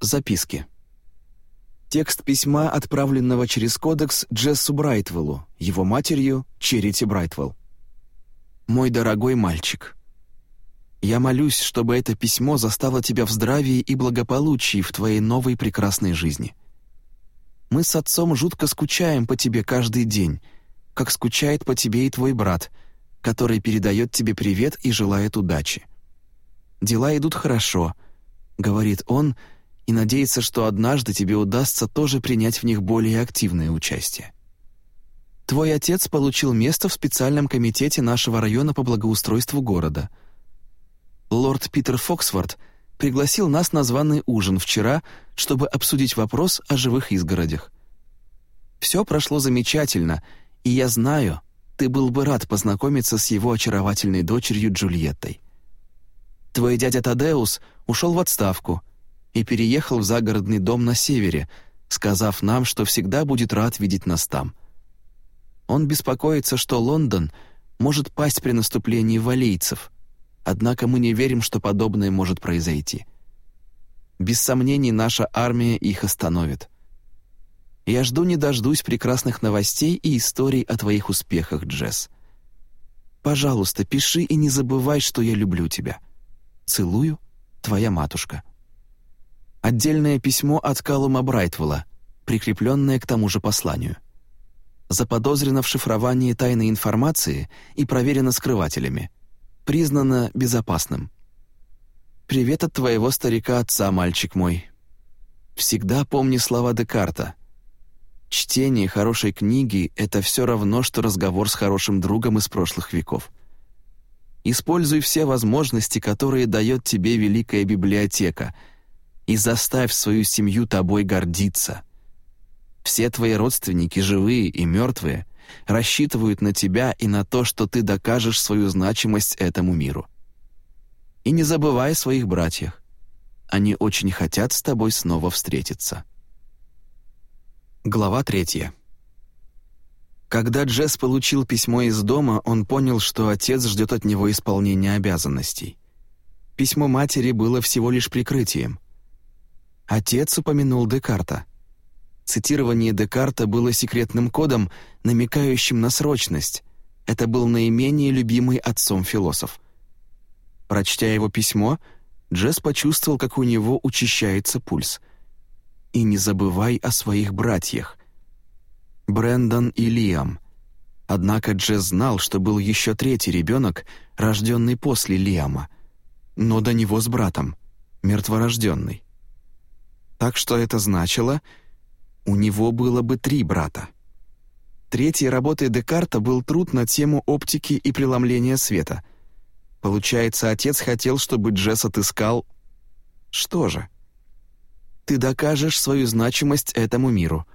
Записки. Текст письма, отправленного через кодекс Джессу Брайтвеллу, его матерью Черити Брайтвелл. «Мой дорогой мальчик, я молюсь, чтобы это письмо застало тебя в здравии и благополучии в твоей новой прекрасной жизни. Мы с отцом жутко скучаем по тебе каждый день, как скучает по тебе и твой брат, который передает тебе привет и желает удачи. Дела идут хорошо», — говорит он, — и надеется, что однажды тебе удастся тоже принять в них более активное участие. Твой отец получил место в специальном комитете нашего района по благоустройству города. Лорд Питер Фоксфорд пригласил нас на званый ужин вчера, чтобы обсудить вопрос о живых изгородях. Все прошло замечательно, и я знаю, ты был бы рад познакомиться с его очаровательной дочерью Джульеттой. Твой дядя Тадеус ушел в отставку — и переехал в загородный дом на севере, сказав нам, что всегда будет рад видеть нас там. Он беспокоится, что Лондон может пасть при наступлении валейцев, однако мы не верим, что подобное может произойти. Без сомнений, наша армия их остановит. Я жду не дождусь прекрасных новостей и историй о твоих успехах, Джесс. Пожалуйста, пиши и не забывай, что я люблю тебя. Целую, твоя матушка. Отдельное письмо от Калума Брайтвелла, прикрепленное к тому же посланию. Заподозрено в шифровании тайной информации и проверено скрывателями. Признано безопасным. «Привет от твоего старика-отца, мальчик мой. Всегда помни слова Декарта. Чтение хорошей книги — это все равно, что разговор с хорошим другом из прошлых веков. Используй все возможности, которые дает тебе Великая Библиотека — и заставь свою семью тобой гордиться. Все твои родственники, живые и мертвые, рассчитывают на тебя и на то, что ты докажешь свою значимость этому миру. И не забывай о своих братьях. Они очень хотят с тобой снова встретиться. Глава третья. Когда Джесс получил письмо из дома, он понял, что отец ждет от него исполнения обязанностей. Письмо матери было всего лишь прикрытием — Отец упомянул Декарта. Цитирование Декарта было секретным кодом, намекающим на срочность. Это был наименее любимый отцом философ. Прочтя его письмо, Джесс почувствовал, как у него учащается пульс. «И не забывай о своих братьях». Брэндон и Лиам. Однако Джесс знал, что был еще третий ребенок, рожденный после Лиама, но до него с братом, мертворожденный. Так что это значило, у него было бы три брата. Третьей работой Декарта был труд на тему оптики и преломления света. Получается, отец хотел, чтобы Джесс отыскал... Что же? «Ты докажешь свою значимость этому миру».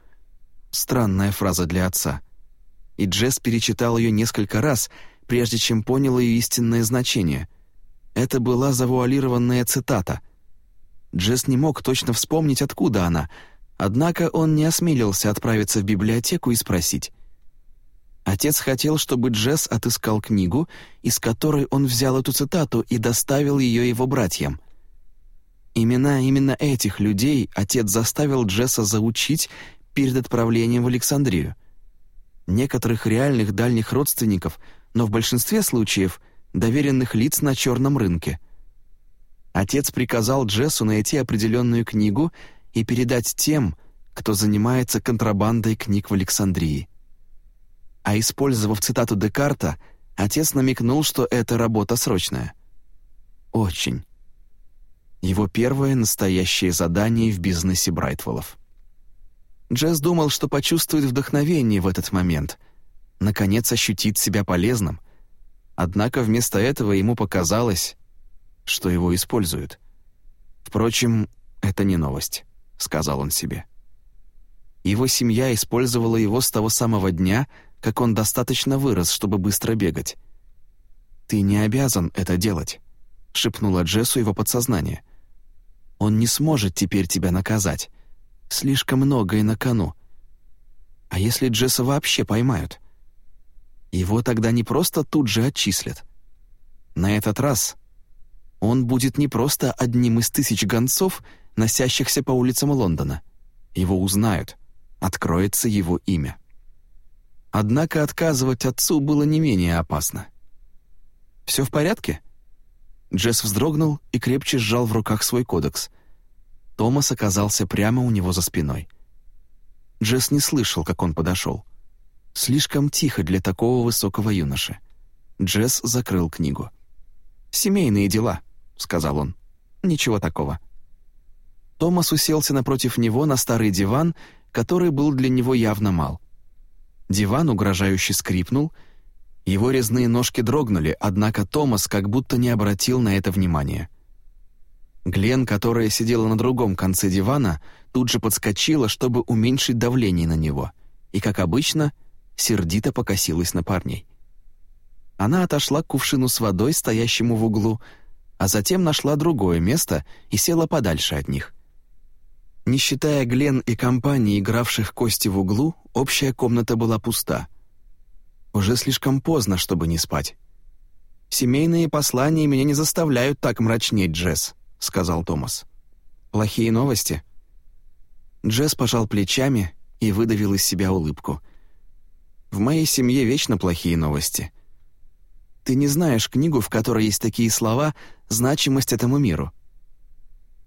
Странная фраза для отца. И Джесс перечитал ее несколько раз, прежде чем понял ее истинное значение. Это была завуалированная цитата — Джесс не мог точно вспомнить, откуда она, однако он не осмелился отправиться в библиотеку и спросить. Отец хотел, чтобы Джесс отыскал книгу, из которой он взял эту цитату и доставил ее его братьям. Имена именно этих людей отец заставил Джесса заучить перед отправлением в Александрию. Некоторых реальных дальних родственников, но в большинстве случаев доверенных лиц на черном рынке — Отец приказал Джессу найти определенную книгу и передать тем, кто занимается контрабандой книг в Александрии. А использовав цитату Декарта, отец намекнул, что эта работа срочная. Очень. Его первое настоящее задание в бизнесе Брайтвеллов. Джесс думал, что почувствует вдохновение в этот момент, наконец ощутит себя полезным. Однако вместо этого ему показалось, что его используют. Впрочем, это не новость, сказал он себе. Его семья использовала его с того самого дня, как он достаточно вырос, чтобы быстро бегать. «Ты не обязан это делать», — шепнула Джессу его подсознание. «Он не сможет теперь тебя наказать. Слишком многое на кону. А если Джесса вообще поймают? Его тогда не просто тут же отчислят. На этот раз он будет не просто одним из тысяч гонцов, носящихся по улицам Лондона. Его узнают. Откроется его имя. Однако отказывать отцу было не менее опасно. «Все в порядке?» Джесс вздрогнул и крепче сжал в руках свой кодекс. Томас оказался прямо у него за спиной. Джесс не слышал, как он подошел. Слишком тихо для такого высокого юноши. Джесс закрыл книгу. «Семейные дела», — сказал он. «Ничего такого». Томас уселся напротив него на старый диван, который был для него явно мал. Диван угрожающе скрипнул, его резные ножки дрогнули, однако Томас как будто не обратил на это внимания. Глен, которая сидела на другом конце дивана, тут же подскочила, чтобы уменьшить давление на него, и, как обычно, сердито покосилась на парней. Она отошла к кувшину с водой, стоящему в углу, а затем нашла другое место и села подальше от них. Не считая Глен и компании, игравших кости в углу, общая комната была пуста. Уже слишком поздно, чтобы не спать. «Семейные послания меня не заставляют так мрачнеть, Джесс», — сказал Томас. «Плохие новости?» Джесс пожал плечами и выдавил из себя улыбку. «В моей семье вечно плохие новости. Ты не знаешь книгу, в которой есть такие слова «значимость этому миру»?»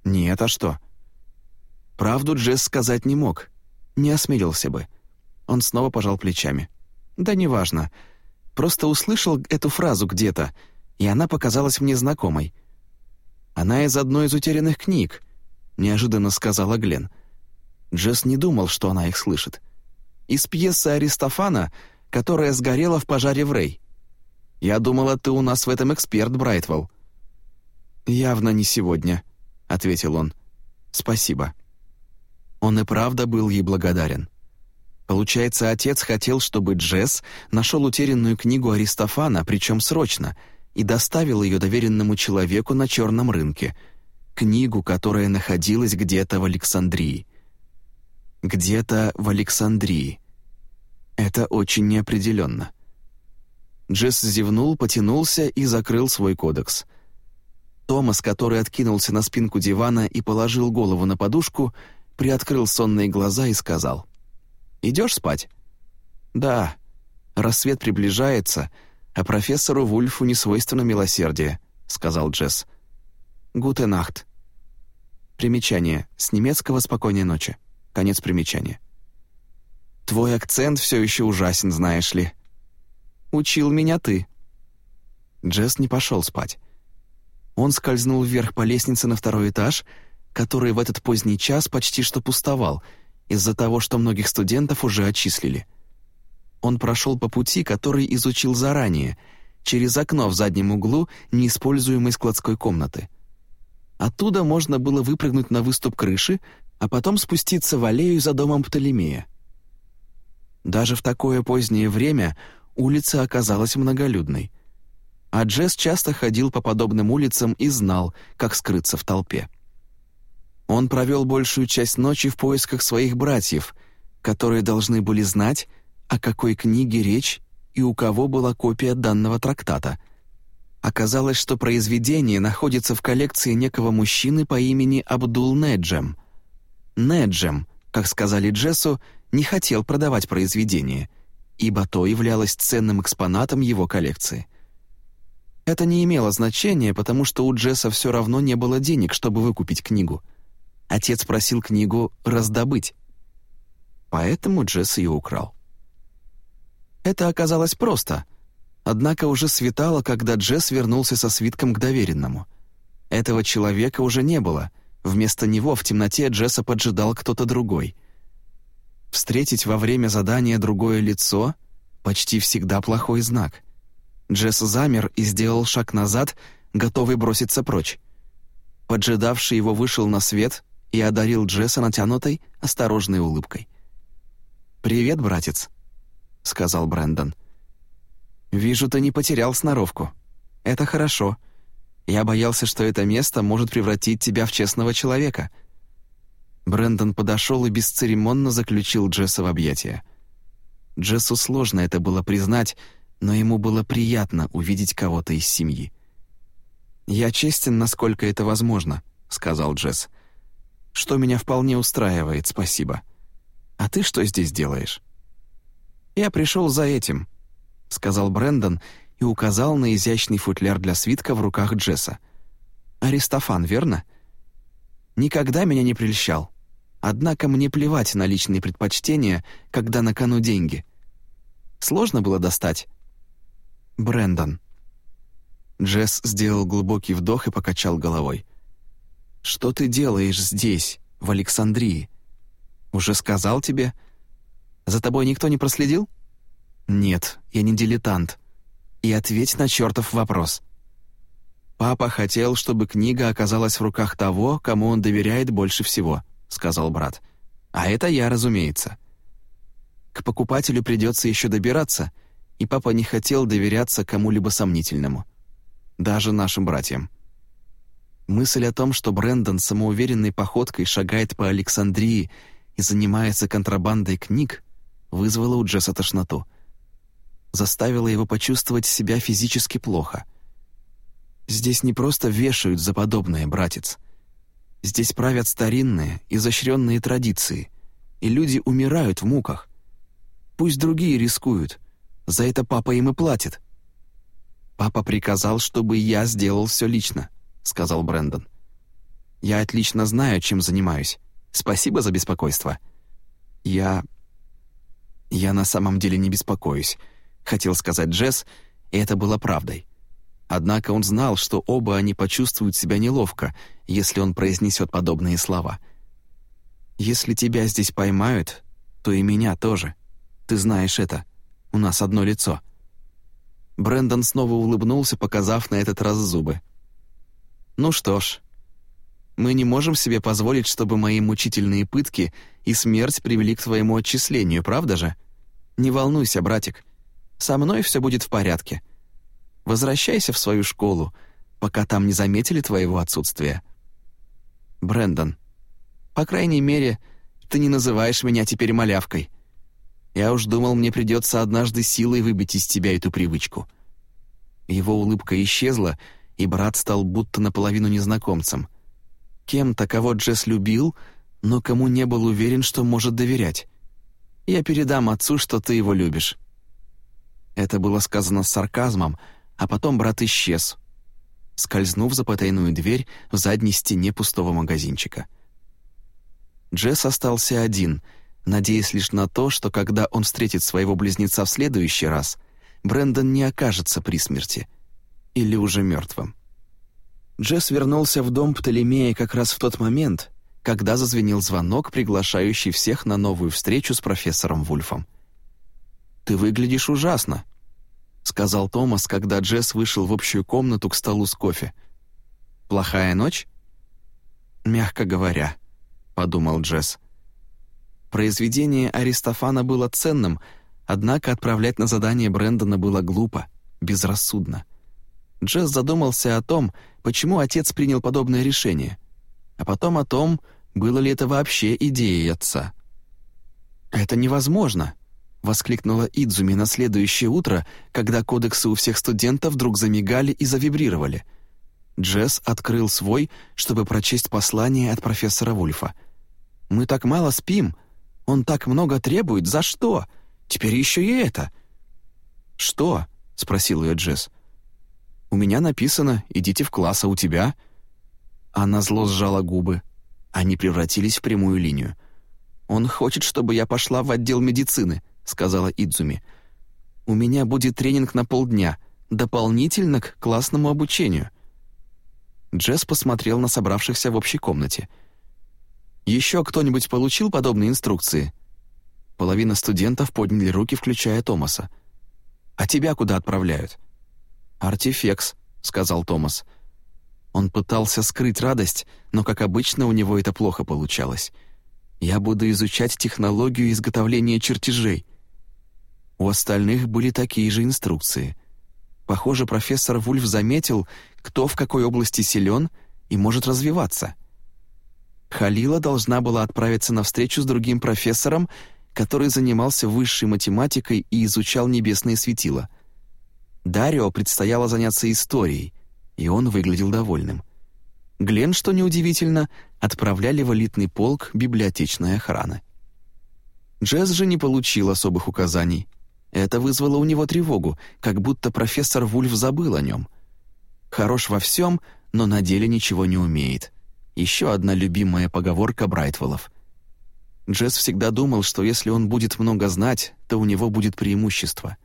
«Нет, а что?» Правду Джесс сказать не мог. Не осмелился бы. Он снова пожал плечами. «Да неважно. Просто услышал эту фразу где-то, и она показалась мне знакомой. Она из одной из утерянных книг», — неожиданно сказала Глен. Джесс не думал, что она их слышит. «Из пьесы Аристофана, которая сгорела в пожаре в Рей. Я думала, ты у нас в этом эксперт, Брайтвелл». «Явно не сегодня», — ответил он. «Спасибо». Он и правда был ей благодарен. Получается, отец хотел, чтобы Джесс нашел утерянную книгу Аристофана, причем срочно, и доставил ее доверенному человеку на черном рынке. Книгу, которая находилась где-то в Александрии. Где-то в Александрии. Это очень неопределенно. Джесс зевнул, потянулся и закрыл свой кодекс. Томас, который откинулся на спинку дивана и положил голову на подушку, — приоткрыл сонные глаза и сказал. «Идешь спать?» «Да. Рассвет приближается, а профессору Вульфу не свойственно милосердие», — сказал Джесс. «Гутенахт». Примечание. С немецкого «Спокойной ночи». Конец примечания. «Твой акцент все еще ужасен, знаешь ли». «Учил меня ты». Джесс не пошел спать. Он скользнул вверх по лестнице на второй этаж — который в этот поздний час почти что пустовал, из-за того, что многих студентов уже отчислили. Он прошел по пути, который изучил заранее, через окно в заднем углу неиспользуемой складской комнаты. Оттуда можно было выпрыгнуть на выступ крыши, а потом спуститься в аллею за домом Птолемея. Даже в такое позднее время улица оказалась многолюдной. А Джесс часто ходил по подобным улицам и знал, как скрыться в толпе. Он провел большую часть ночи в поисках своих братьев, которые должны были знать, о какой книге речь и у кого была копия данного трактата. Оказалось, что произведение находится в коллекции некого мужчины по имени Абдул Неджем. Неджем, как сказали Джессу, не хотел продавать произведение, ибо то являлось ценным экспонатом его коллекции. Это не имело значения, потому что у Джесса все равно не было денег, чтобы выкупить книгу — Отец просил книгу раздобыть. Поэтому Джесс ее украл. Это оказалось просто, однако уже светало, когда Джесс вернулся со свитком к доверенному. Этого человека уже не было, вместо него в темноте Джесса поджидал кто-то другой. Встретить во время задания другое лицо — почти всегда плохой знак. Джесс замер и сделал шаг назад, готовый броситься прочь. Поджидавший его вышел на свет и одарил Джесса натянутой, осторожной улыбкой. «Привет, братец», — сказал Брэндон. «Вижу, ты не потерял сноровку. Это хорошо. Я боялся, что это место может превратить тебя в честного человека». Брэндон подошел и бесцеремонно заключил Джесса в объятия. Джессу сложно это было признать, но ему было приятно увидеть кого-то из семьи. «Я честен, насколько это возможно», — сказал Джесс. что меня вполне устраивает, спасибо. А ты что здесь делаешь?» «Я пришел за этим», — сказал Брэндон и указал на изящный футляр для свитка в руках Джесса. «Аристофан, верно?» «Никогда меня не прельщал. Однако мне плевать на личные предпочтения, когда на кону деньги. Сложно было достать?» «Брэндон». Джесс сделал глубокий вдох и покачал головой. «Что ты делаешь здесь, в Александрии? Уже сказал тебе? За тобой никто не проследил?» «Нет, я не дилетант. И ответь на чертов вопрос». «Папа хотел, чтобы книга оказалась в руках того, кому он доверяет больше всего», — сказал брат. «А это я, разумеется». К покупателю придется еще добираться, и папа не хотел доверяться кому-либо сомнительному. Даже нашим братьям. Мысль о том, что Брэндон самоуверенной походкой шагает по Александрии и занимается контрабандой книг, вызвала у Джесса тошноту. Заставила его почувствовать себя физически плохо. Здесь не просто вешают за подобное, братец. Здесь правят старинные, изощренные традиции, и люди умирают в муках. Пусть другие рискуют, за это папа им и платит. Папа приказал, чтобы я сделал все лично —— сказал Брэндон. «Я отлично знаю, чем занимаюсь. Спасибо за беспокойство». «Я... я на самом деле не беспокоюсь», — хотел сказать Джесс, и это было правдой. Однако он знал, что оба они почувствуют себя неловко, если он произнесет подобные слова. «Если тебя здесь поймают, то и меня тоже. Ты знаешь это. У нас одно лицо». Брэндон снова улыбнулся, показав на этот раз зубы. Ну что ж, мы не можем себе позволить, чтобы мои мучительные пытки и смерть привели к твоему отчислению, правда же? Не волнуйся, братик. Со мной все будет в порядке. Возвращайся в свою школу, пока там не заметили твоего отсутствия. Брэндон, по крайней мере, ты не называешь меня теперь малявкой. Я уж думал, мне придется однажды силой выбить из тебя эту привычку. Его улыбка исчезла, и брат стал будто наполовину незнакомцем. Кем-то, кого Джесс любил, но кому не был уверен, что может доверять. «Я передам отцу, что ты его любишь». Это было сказано с сарказмом, а потом брат исчез, скользнув за потайную дверь в задней стене пустого магазинчика. Джесс остался один, надеясь лишь на то, что когда он встретит своего близнеца в следующий раз, Брэндон не окажется при смерти — или уже мертвым. Джесс вернулся в дом Птолемея как раз в тот момент, когда зазвенел звонок, приглашающий всех на новую встречу с профессором Вульфом. «Ты выглядишь ужасно», — сказал Томас, когда Джесс вышел в общую комнату к столу с кофе. «Плохая ночь?» «Мягко говоря», — подумал Джесс. Произведение Аристофана было ценным, однако отправлять на задание Брэндона было глупо, безрассудно. Джесс задумался о том, почему отец принял подобное решение, а потом о том, было ли это вообще идеей отца. «Это невозможно!» — воскликнула Идзуми на следующее утро, когда кодексы у всех студентов вдруг замигали и завибрировали. Джесс открыл свой, чтобы прочесть послание от профессора Вульфа. «Мы так мало спим. Он так много требует. За что? Теперь еще и это». «Что?» — спросил ее Джесс. У меня написано «идите в класс, а у тебя?» Она зло сжала губы. Они превратились в прямую линию. «Он хочет, чтобы я пошла в отдел медицины», — сказала Идзуми. «У меня будет тренинг на полдня, дополнительно к классному обучению». Джесс посмотрел на собравшихся в общей комнате. «Еще кто-нибудь получил подобные инструкции?» Половина студентов подняли руки, включая Томаса. «А тебя куда отправляют?» «Артифекс», — сказал Томас. Он пытался скрыть радость, но, как обычно, у него это плохо получалось. «Я буду изучать технологию изготовления чертежей». У остальных были такие же инструкции. Похоже, профессор Вульф заметил, кто в какой области силен и может развиваться. Халила должна была отправиться на встречу с другим профессором, который занимался высшей математикой и изучал небесные светила — Дарио предстояло заняться историей, и он выглядел довольным. Глен, что неудивительно, отправляли в элитный полк библиотечной охраны. Джесс же не получил особых указаний. Это вызвало у него тревогу, как будто профессор Вульф забыл о нем. Хорош во всем, но на деле ничего не умеет. Еще одна любимая поговорка Брайтвеллов. Джесс всегда думал, что если он будет много знать, то у него будет преимущество.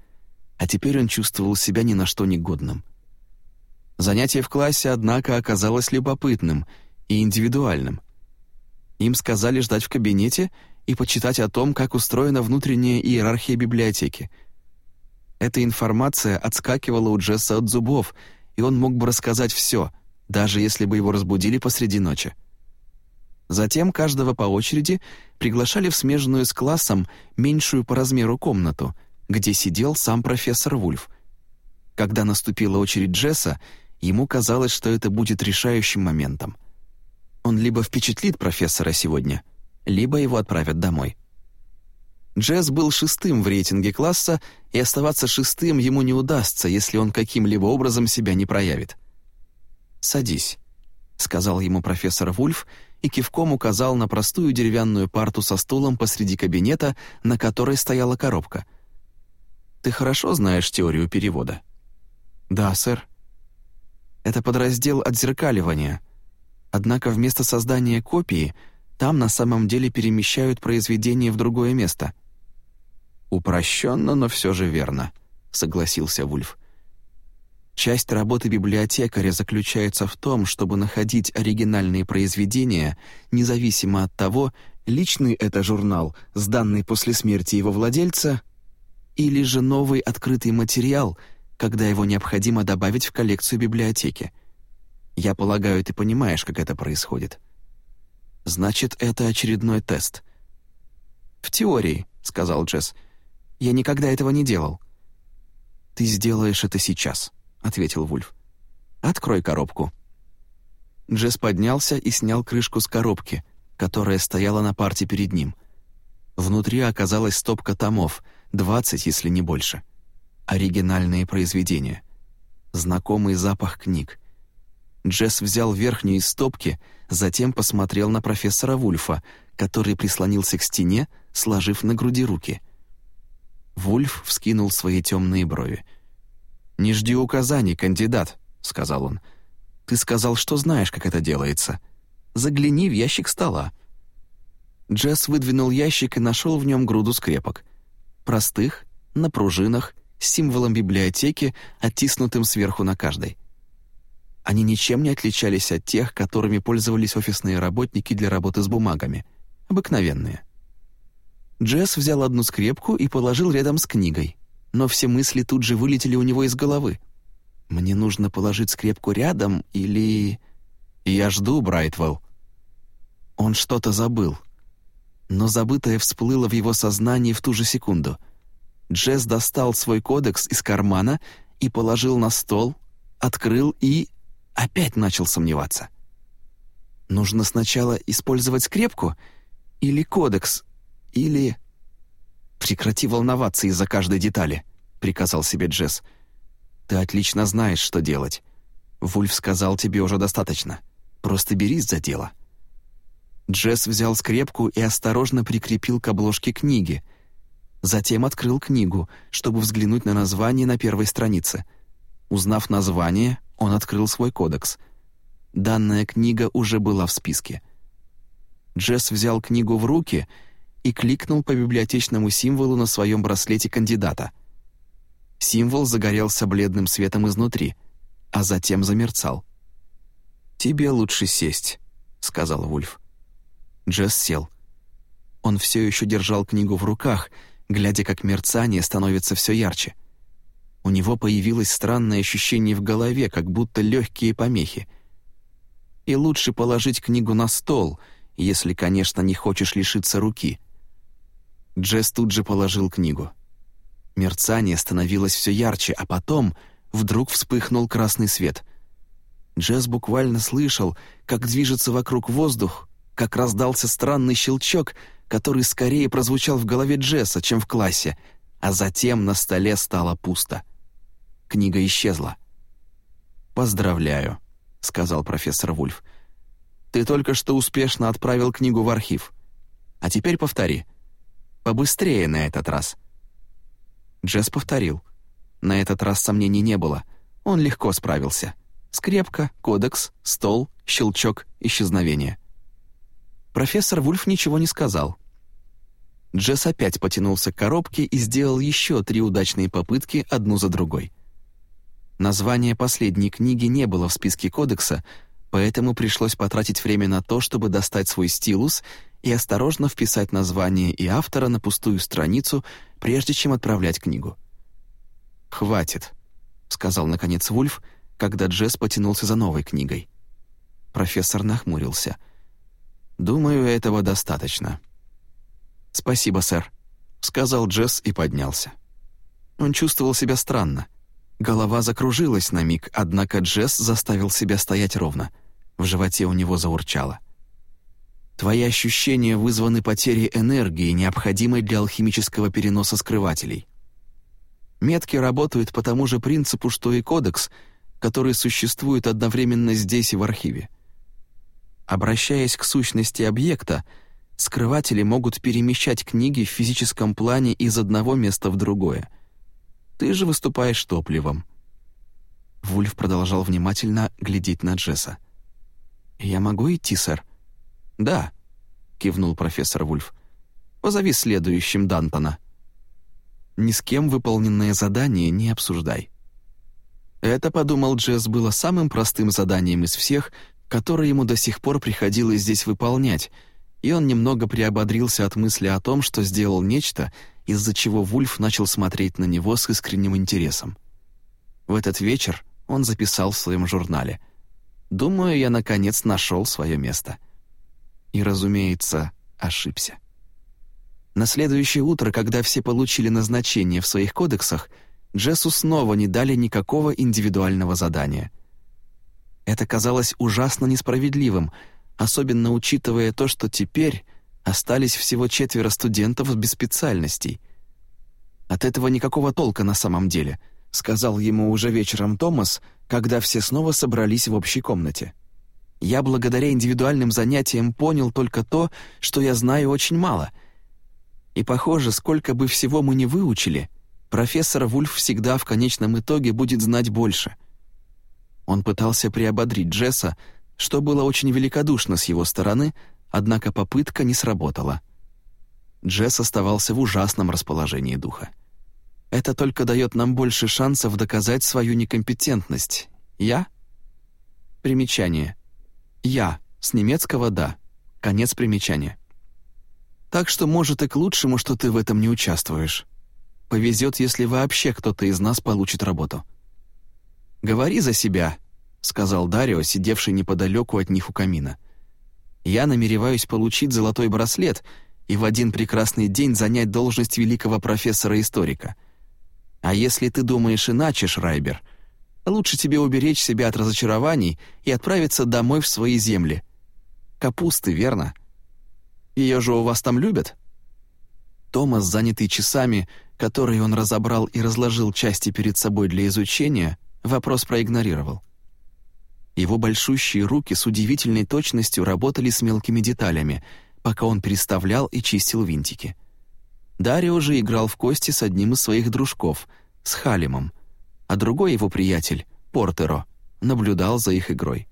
А теперь он чувствовал себя ни на что негодным. Занятие в классе, однако, оказалось любопытным и индивидуальным. Им сказали ждать в кабинете и почитать о том, как устроена внутренняя иерархия библиотеки. Эта информация отскакивала у Джесса от зубов, и он мог бы рассказать все, даже если бы его разбудили посреди ночи. Затем каждого по очереди приглашали в смежную с классом меньшую по размеру комнату, где сидел сам профессор Вульф. Когда наступила очередь Джесса, ему казалось, что это будет решающим моментом. Он либо впечатлит профессора сегодня, либо его отправят домой. Джесс был шестым в рейтинге класса, и оставаться шестым ему не удастся, если он каким-либо образом себя не проявит. «Садись», — сказал ему профессор Вульф и кивком указал на простую деревянную парту со стулом посреди кабинета, на которой стояла коробка. «Ты хорошо знаешь теорию перевода?» «Да, сэр». «Это подраздел отзеркаливания. Однако вместо создания копии там на самом деле перемещают произведение в другое место». «Упрощенно, но все же верно», — согласился Вульф. Часть работы библиотекаря заключается в том, чтобы находить оригинальные произведения, независимо от того, личный это журнал, сданный после смерти его владельца, или же новый открытый материал, когда его необходимо добавить в коллекцию библиотеки. Я полагаю, ты понимаешь, как это происходит. Значит, это очередной тест. «В теории», — сказал Джесс. «Я никогда этого не делал». «Ты сделаешь это сейчас», ответил Вульф. «Открой коробку». Джесс поднялся и снял крышку с коробки, которая стояла на парте перед ним. Внутри оказалась стопка томов, двадцать, если не больше. Оригинальные произведения. Знакомый запах книг. Джесс взял верхнюю из стопки, затем посмотрел на профессора Вульфа, который прислонился к стене, сложив на груди руки. Вульф вскинул свои темные брови. «Не жди указаний, кандидат», — сказал он. «Ты сказал, что знаешь, как это делается. Загляни в ящик стола». Джесс выдвинул ящик и нашел в нем груду скрепок. Простых, на пружинах, с символом библиотеки, оттиснутым сверху на каждой. Они ничем не отличались от тех, которыми пользовались офисные работники для работы с бумагами. Обыкновенные. Джесс взял одну скрепку и положил рядом с книгой — но все мысли тут же вылетели у него из головы. «Мне нужно положить скрепку рядом или...» «Я жду, Брайтвелл». Он что-то забыл. Но забытое всплыло в его сознании в ту же секунду. Джесс достал свой кодекс из кармана и положил на стол, открыл и... опять начал сомневаться. Нужно сначала использовать скрепку или кодекс, или... «Прекрати волноваться из-за каждой детали», — приказал себе Джесс. «Ты отлично знаешь, что делать. Вульф сказал тебе уже достаточно. Просто берись за дело». Джесс взял скрепку и осторожно прикрепил к обложке книги. Затем открыл книгу, чтобы взглянуть на название на первой странице. Узнав название, он открыл свой кодекс. Данная книга уже была в списке. Джесс взял книгу в руки — и кликнул по библиотечному символу на своем браслете кандидата. Символ загорелся бледным светом изнутри, а затем замерцал. «Тебе лучше сесть», — сказал Вульф. Джесс сел. Он все еще держал книгу в руках, глядя, как мерцание становится все ярче. У него появилось странное ощущение в голове, как будто легкие помехи. И лучше положить книгу на стол, если, конечно, не хочешь лишиться руки — Джесс тут же положил книгу. Мерцание становилось все ярче, а потом вдруг вспыхнул красный свет. Джесс буквально слышал, как движется вокруг воздух, как раздался странный щелчок, который скорее прозвучал в голове Джесса, чем в классе, а затем на столе стало пусто. Книга исчезла. «Поздравляю», — сказал профессор Вульф. Ты только что успешно отправил книгу в архив. А теперь повтори. Побыстрее на этот раз». Джесс повторил. На этот раз сомнений не было. Он легко справился. Скрепка, кодекс, стол, щелчок, исчезновение. Профессор Вульф ничего не сказал. Джесс опять потянулся к коробке и сделал еще три удачные попытки одну за другой. Название последней книги не было в списке кодекса, поэтому пришлось потратить время на то, чтобы достать свой стилус и осторожно вписать название и автора на пустую страницу, прежде чем отправлять книгу. «Хватит», — сказал наконец Вульф, когда Джесс потянулся за новой книгой. Профессор нахмурился. «Думаю, этого достаточно». «Спасибо, сэр», — сказал Джесс и поднялся. Он чувствовал себя странно. Голова закружилась на миг, однако Джесс заставил себя стоять ровно. В животе у него заурчало. «Твои ощущения вызваны потерей энергии, необходимой для алхимического переноса скрывателей. Метки работают по тому же принципу, что и кодекс, который существует одновременно здесь и в архиве. Обращаясь к сущности объекта, скрыватели могут перемещать книги в физическом плане из одного места в другое — ты же выступаешь топливом». Вульф продолжал внимательно глядеть на Джесса. «Я могу идти, сэр?» «Да», — кивнул профессор Вульф. «Позови следующим Дантона». «Ни с кем выполненное задание не обсуждай». Это, подумал Джесс, было самым простым заданием из всех, которые ему до сих пор приходилось здесь выполнять, и он немного приободрился от мысли о том, что сделал нечто, из-за чего Вульф начал смотреть на него с искренним интересом. В этот вечер он записал в своем журнале «Думаю, я наконец нашел свое место». И, разумеется, ошибся. На следующее утро, когда все получили назначение в своих кодексах, Джессу снова не дали никакого индивидуального задания. Это казалось ужасно несправедливым, особенно учитывая то, что теперь остались всего четверо студентов без специальностей. От этого никакого толка на самом деле, сказал ему уже вечером Томас, когда все снова собрались в общей комнате. Я благодаря индивидуальным занятиям понял только то, что я знаю очень мало. И похоже, сколько бы всего мы не выучили, профессор Вульф всегда в конечном итоге будет знать больше. Он пытался приободрить Джесса, что было очень великодушно с его стороны, однако попытка не сработала. Джесс оставался в ужасном расположении духа. «Это только дает нам больше шансов доказать свою некомпетентность. Я?» Примечание. «Я» с немецкого «да». Конец примечания. Так что, может, и к лучшему, что ты в этом не участвуешь. Повезет, если вообще кто-то из нас получит работу. «Говори за себя», — сказал Дарио, сидевший неподалеку от них у камина я намереваюсь получить золотой браслет и в один прекрасный день занять должность великого профессора-историка. А если ты думаешь иначе, Шрайбер, лучше тебе уберечь себя от разочарований и отправиться домой в свои земли. Капусты, верно? Ее же у вас там любят?» Томас, занятый часами, которые он разобрал и разложил части перед собой для изучения, вопрос проигнорировал. Его большущие руки с удивительной точностью работали с мелкими деталями, пока он переставлял и чистил винтики. Дарио же играл в кости с одним из своих дружков, с Халимом, а другой его приятель, Портеро, наблюдал за их игрой.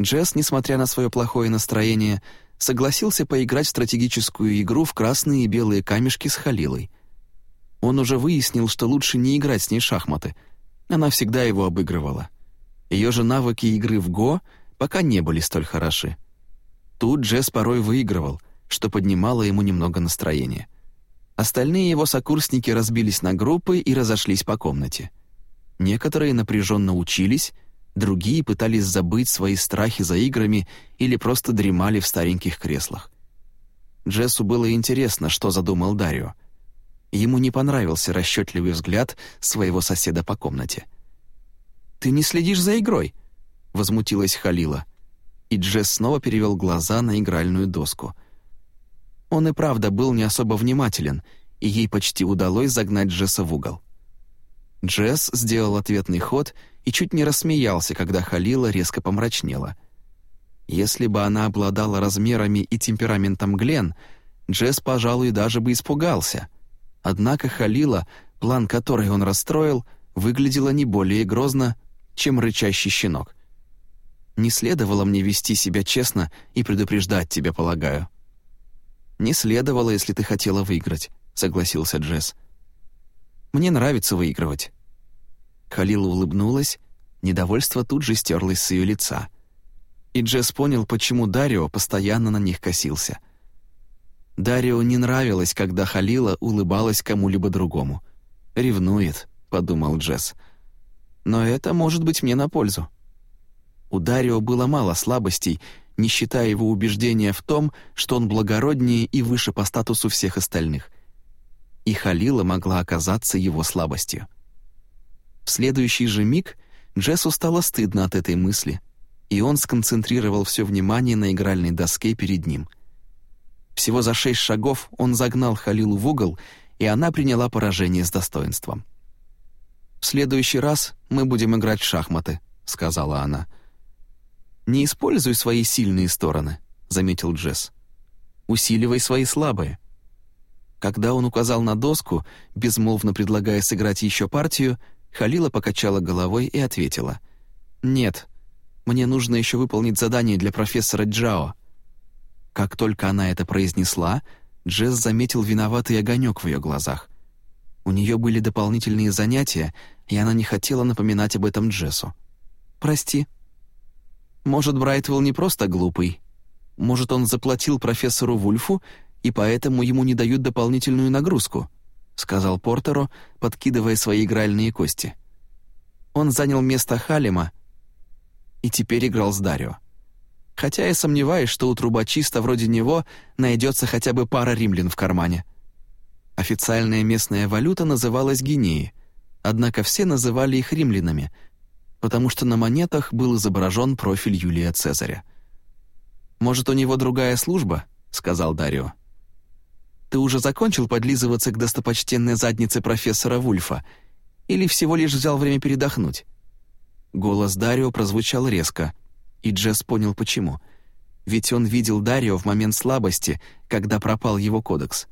Джесс, несмотря на свое плохое настроение, согласился поиграть в стратегическую игру в красные и белые камешки с Халилой. Он уже выяснил, что лучше не играть с ней шахматы. Она всегда его обыгрывала — ее же навыки игры в Го пока не были столь хороши. Тут Джесс порой выигрывал, что поднимало ему немного настроение. Остальные его сокурсники разбились на группы и разошлись по комнате. Некоторые напряженно учились, другие пытались забыть свои страхи за играми или просто дремали в стареньких креслах. Джессу было интересно, что задумал Дарио. Ему не понравился расчетливый взгляд своего соседа по комнате — «Ты не следишь за игрой?» — возмутилась Халила. И Джесс снова перевел глаза на игральную доску. Он и правда был не особо внимателен, и ей почти удалось загнать Джесса в угол. Джесс сделал ответный ход и чуть не рассмеялся, когда Халила резко помрачнела. Если бы она обладала размерами и темпераментом Глен, Джесс, пожалуй, даже бы испугался. Однако Халила, план который он расстроил, выглядела не более грозно, чем рычащий щенок. «Не следовало мне вести себя честно и предупреждать тебя, полагаю». «Не следовало, если ты хотела выиграть», — согласился Джесс. «Мне нравится выигрывать». Халила улыбнулась, недовольство тут же стерлось с ее лица. И Джесс понял, почему Дарио постоянно на них косился. Дарио не нравилось, когда Халила улыбалась кому-либо другому. «Ревнует», — подумал Джесс. «Но это может быть мне на пользу». У Дарио было мало слабостей, не считая его убеждения в том, что он благороднее и выше по статусу всех остальных. И Халила могла оказаться его слабостью. В следующий же миг Джессу стало стыдно от этой мысли, и он сконцентрировал все внимание на игральной доске перед ним. Всего за шесть шагов он загнал Халилу в угол, и она приняла поражение с достоинством. «В следующий раз мы будем играть в шахматы», — сказала она. — «Не используй свои сильные стороны», — заметил Джесс. «Усиливай свои слабые». Когда он указал на доску, безмолвно предлагая сыграть еще партию, Халила покачала головой и ответила. «Нет, мне нужно еще выполнить задание для профессора Джао». Как только она это произнесла, Джесс заметил виноватый огонек в ее глазах. У нее были дополнительные занятия, и она не хотела напоминать об этом Джессу. «Прости», может, Брайтвелл не просто глупый. Может, он заплатил профессору Вульфу, и поэтому ему не дают дополнительную нагрузку», — сказал Портеру, подкидывая свои игральные кости. Он занял место Халима и теперь играл с Дарио. Хотя я сомневаюсь, что у трубочиста вроде него найдется хотя бы пара римлян в кармане. Официальная местная валюта называлась гинеи, однако все называли их римлянами — потому что на монетах был изображен профиль Юлия Цезаря. «Может, у него другая служба?» — сказал Дарио. «Ты уже закончил подлизываться к достопочтенной заднице профессора Вульфа или всего лишь взял время передохнуть?» Голос Дарио прозвучал резко, и Джесс понял почему. Ведь он видел Дарио в момент слабости, когда пропал его кодекс.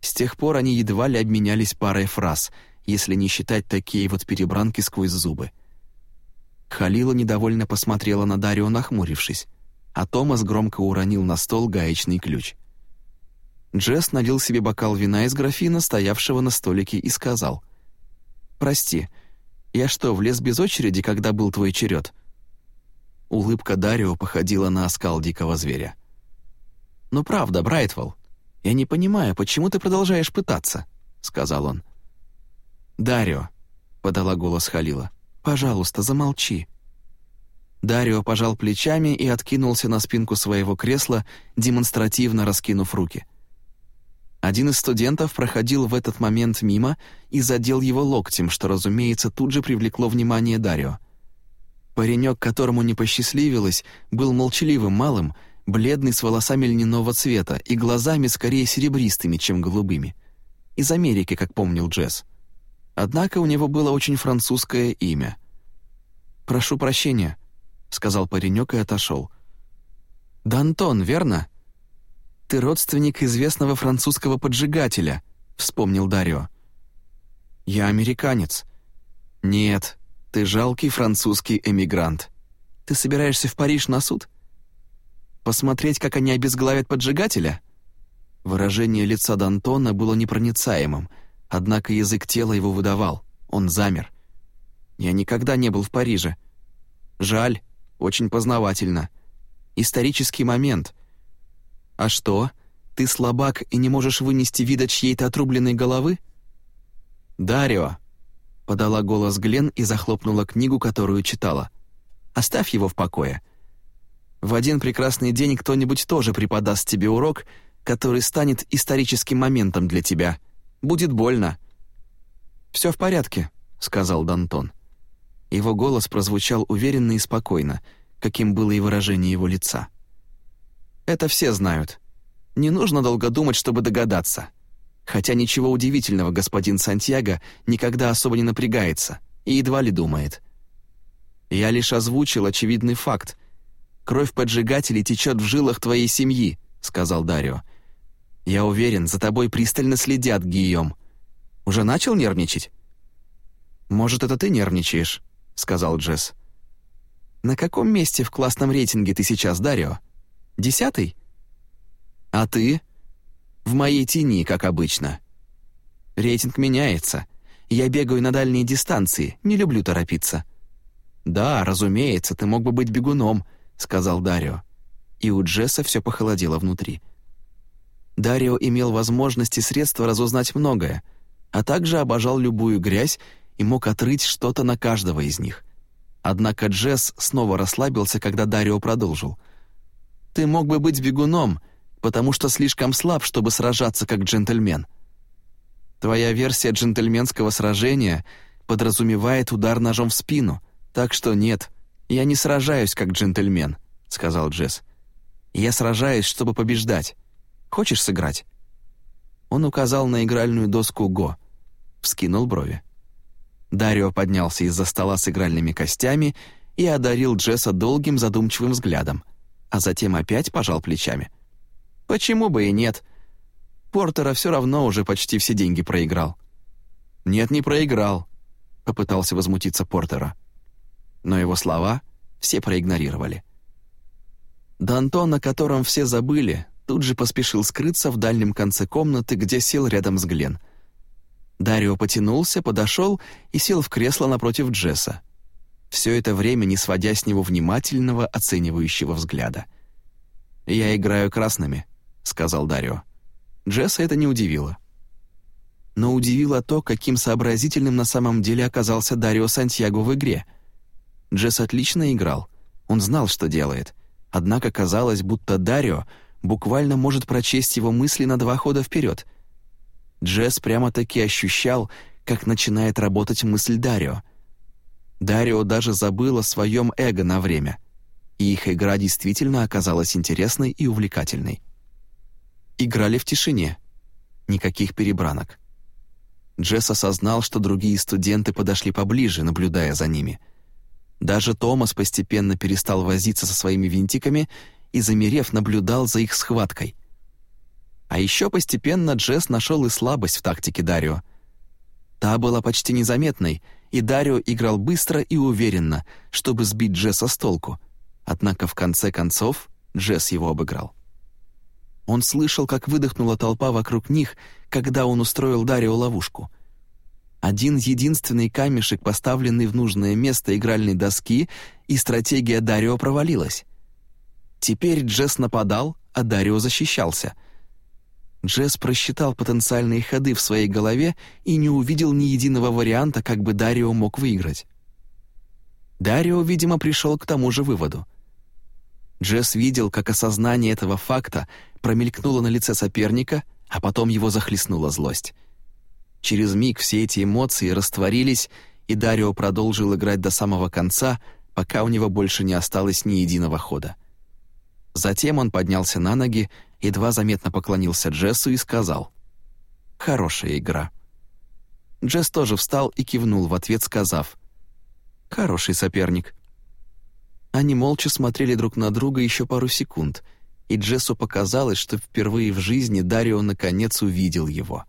С тех пор они едва ли обменялись парой фраз, если не считать такие вот перебранки сквозь зубы. Халила недовольно посмотрела на Дарио, нахмурившись, а Томас громко уронил на стол гаечный ключ. Джесс налил себе бокал вина из графина, стоявшего на столике, и сказал, «Прости, я что, влез без очереди, когда был твой черед?» Улыбка Дарио походила на оскал дикого зверя. «Ну правда, Брайтвелл, я не понимаю, почему ты продолжаешь пытаться?» — сказал он. «Дарио», — подала голос Халила, — Пожалуйста, замолчи». Дарио пожал плечами и откинулся на спинку своего кресла, демонстративно раскинув руки. Один из студентов проходил в этот момент мимо и задел его локтем, что, разумеется, тут же привлекло внимание Дарио. Паренек, которому не посчастливилось, был молчаливым малым, бледный с волосами льняного цвета и глазами скорее серебристыми, чем голубыми. Из Америки, как помнил Джесс. Однако у него было очень французское имя. «Прошу прощения», — сказал паренек и отошел. «Д'Антон, верно? Ты родственник известного французского поджигателя», — вспомнил Дарио. «Я американец». «Нет, ты жалкий французский эмигрант. Ты собираешься в Париж на суд? Посмотреть, как они обезглавят поджигателя?» Выражение лица Д'Антона было непроницаемым — Однако язык тела его выдавал. Он замер. Я никогда не был в Париже. Жаль, очень познавательно. Исторический момент. А что, ты слабак и не можешь вынести вида чьей-то отрубленной головы? «Дарио», — подала голос Глен и захлопнула книгу, которую читала. «Оставь его в покое. В один прекрасный день кто-нибудь тоже преподаст тебе урок, который станет историческим моментом для тебя» Будет больно». «Все в порядке», — сказал Дантон. Его голос прозвучал уверенно и спокойно, каким было и выражение его лица. «Это все знают. Не нужно долго думать, чтобы догадаться. Хотя ничего удивительного господин Сантьяго никогда особо не напрягается и едва ли думает. Я лишь озвучил очевидный факт. Кровь поджигателей течет в жилах твоей семьи», — сказал Дарио. «Я уверен, за тобой пристально следят, Гийом. Уже начал нервничать?» «Может, это ты нервничаешь?» — сказал Джесс. «На каком месте в классном рейтинге ты сейчас, Дарио? Десятый?» «А ты?» «В моей тени, как обычно». «Рейтинг меняется. Я бегаю на дальние дистанции, не люблю торопиться». «Да, разумеется, ты мог бы быть бегуном», — сказал Дарио. И у Джесса все похолодело внутри. Дарио имел возможности и средства разузнать многое, а также обожал любую грязь и мог отрыть что-то на каждого из них. Однако Джесс снова расслабился, когда Дарио продолжил. «Ты мог бы быть бегуном, потому что слишком слаб, чтобы сражаться как джентльмен. Твоя версия джентльменского сражения подразумевает удар ножом в спину, так что нет, я не сражаюсь как джентльмен», — сказал Джесс. «Я сражаюсь, чтобы побеждать. Хочешь сыграть?» Он указал на игральную доску «Го», вскинул брови. Дарио поднялся из-за стола с игральными костями и одарил Джесса долгим задумчивым взглядом, а затем опять пожал плечами. «Почему бы и нет? Портера все равно уже почти все деньги проиграл». «Нет, не проиграл», — попытался возмутиться Портера. Но его слова все проигнорировали. Дантон, о котором все забыли, тут же поспешил скрыться в дальнем конце комнаты, где сел рядом с Глен. Дарио потянулся, подошел и сел в кресло напротив Джесса. Все это время не сводя с него внимательного, оценивающего взгляда. «Я играю красными», — сказал Дарио. Джесса это не удивило. Но удивило то, каким сообразительным на самом деле оказался Дарио Сантьяго в игре. Джесс отлично играл, он знал, что делает. Однако казалось, будто Дарио буквально может прочесть его мысли на два хода вперед — Джесс прямо-таки ощущал, как начинает работать мысль Дарио. Дарио даже забыл о своем эго на время, и их игра действительно оказалась интересной и увлекательной. Играли в тишине. Никаких перебранок. Джесс осознал, что другие студенты подошли поближе, наблюдая за ними. Даже Томас постепенно перестал возиться со своими винтиками и, замерев, наблюдал за их схваткой. А еще постепенно Джесс нашел и слабость в тактике Дарио. Та была почти незаметной, и Дарио играл быстро и уверенно, чтобы сбить Джесса с толку. Однако в конце концов Джесс его обыграл. Он слышал, как выдохнула толпа вокруг них, когда он устроил Дарио ловушку. Один единственный камешек, поставленный в нужное место игральной доски, и стратегия Дарио провалилась. Теперь Джесс нападал, а Дарио защищался — Джесс просчитал потенциальные ходы в своей голове и не увидел ни единого варианта, как бы Дарио мог выиграть. Дарио, видимо, пришел к тому же выводу. Джесс видел, как осознание этого факта промелькнуло на лице соперника, а потом его захлестнула злость. Через миг все эти эмоции растворились, и Дарио продолжил играть до самого конца, пока у него больше не осталось ни единого хода. Затем он поднялся на ноги едва заметно поклонился Джессу и сказал «Хорошая игра». Джесс тоже встал и кивнул в ответ, сказав «Хороший соперник». Они молча смотрели друг на друга еще пару секунд, и Джессу показалось, что впервые в жизни Дарио наконец увидел его.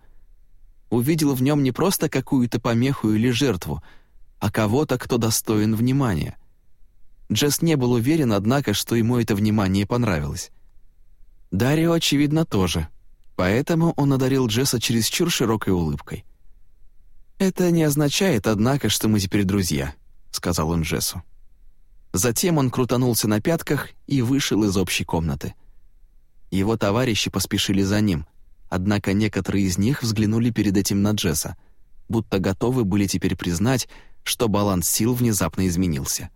Увидел в нем не просто какую-то помеху или жертву, а кого-то, кто достоин внимания. Джесс не был уверен, однако, что ему это внимание понравилось. Дарио, очевидно, тоже, поэтому он одарил Джесса чересчур широкой улыбкой. «Это не означает, однако, что мы теперь друзья», — сказал он Джессу. Затем он крутанулся на пятках и вышел из общей комнаты. Его товарищи поспешили за ним, однако некоторые из них взглянули перед этим на Джесса, будто готовы были теперь признать, что баланс сил внезапно изменился.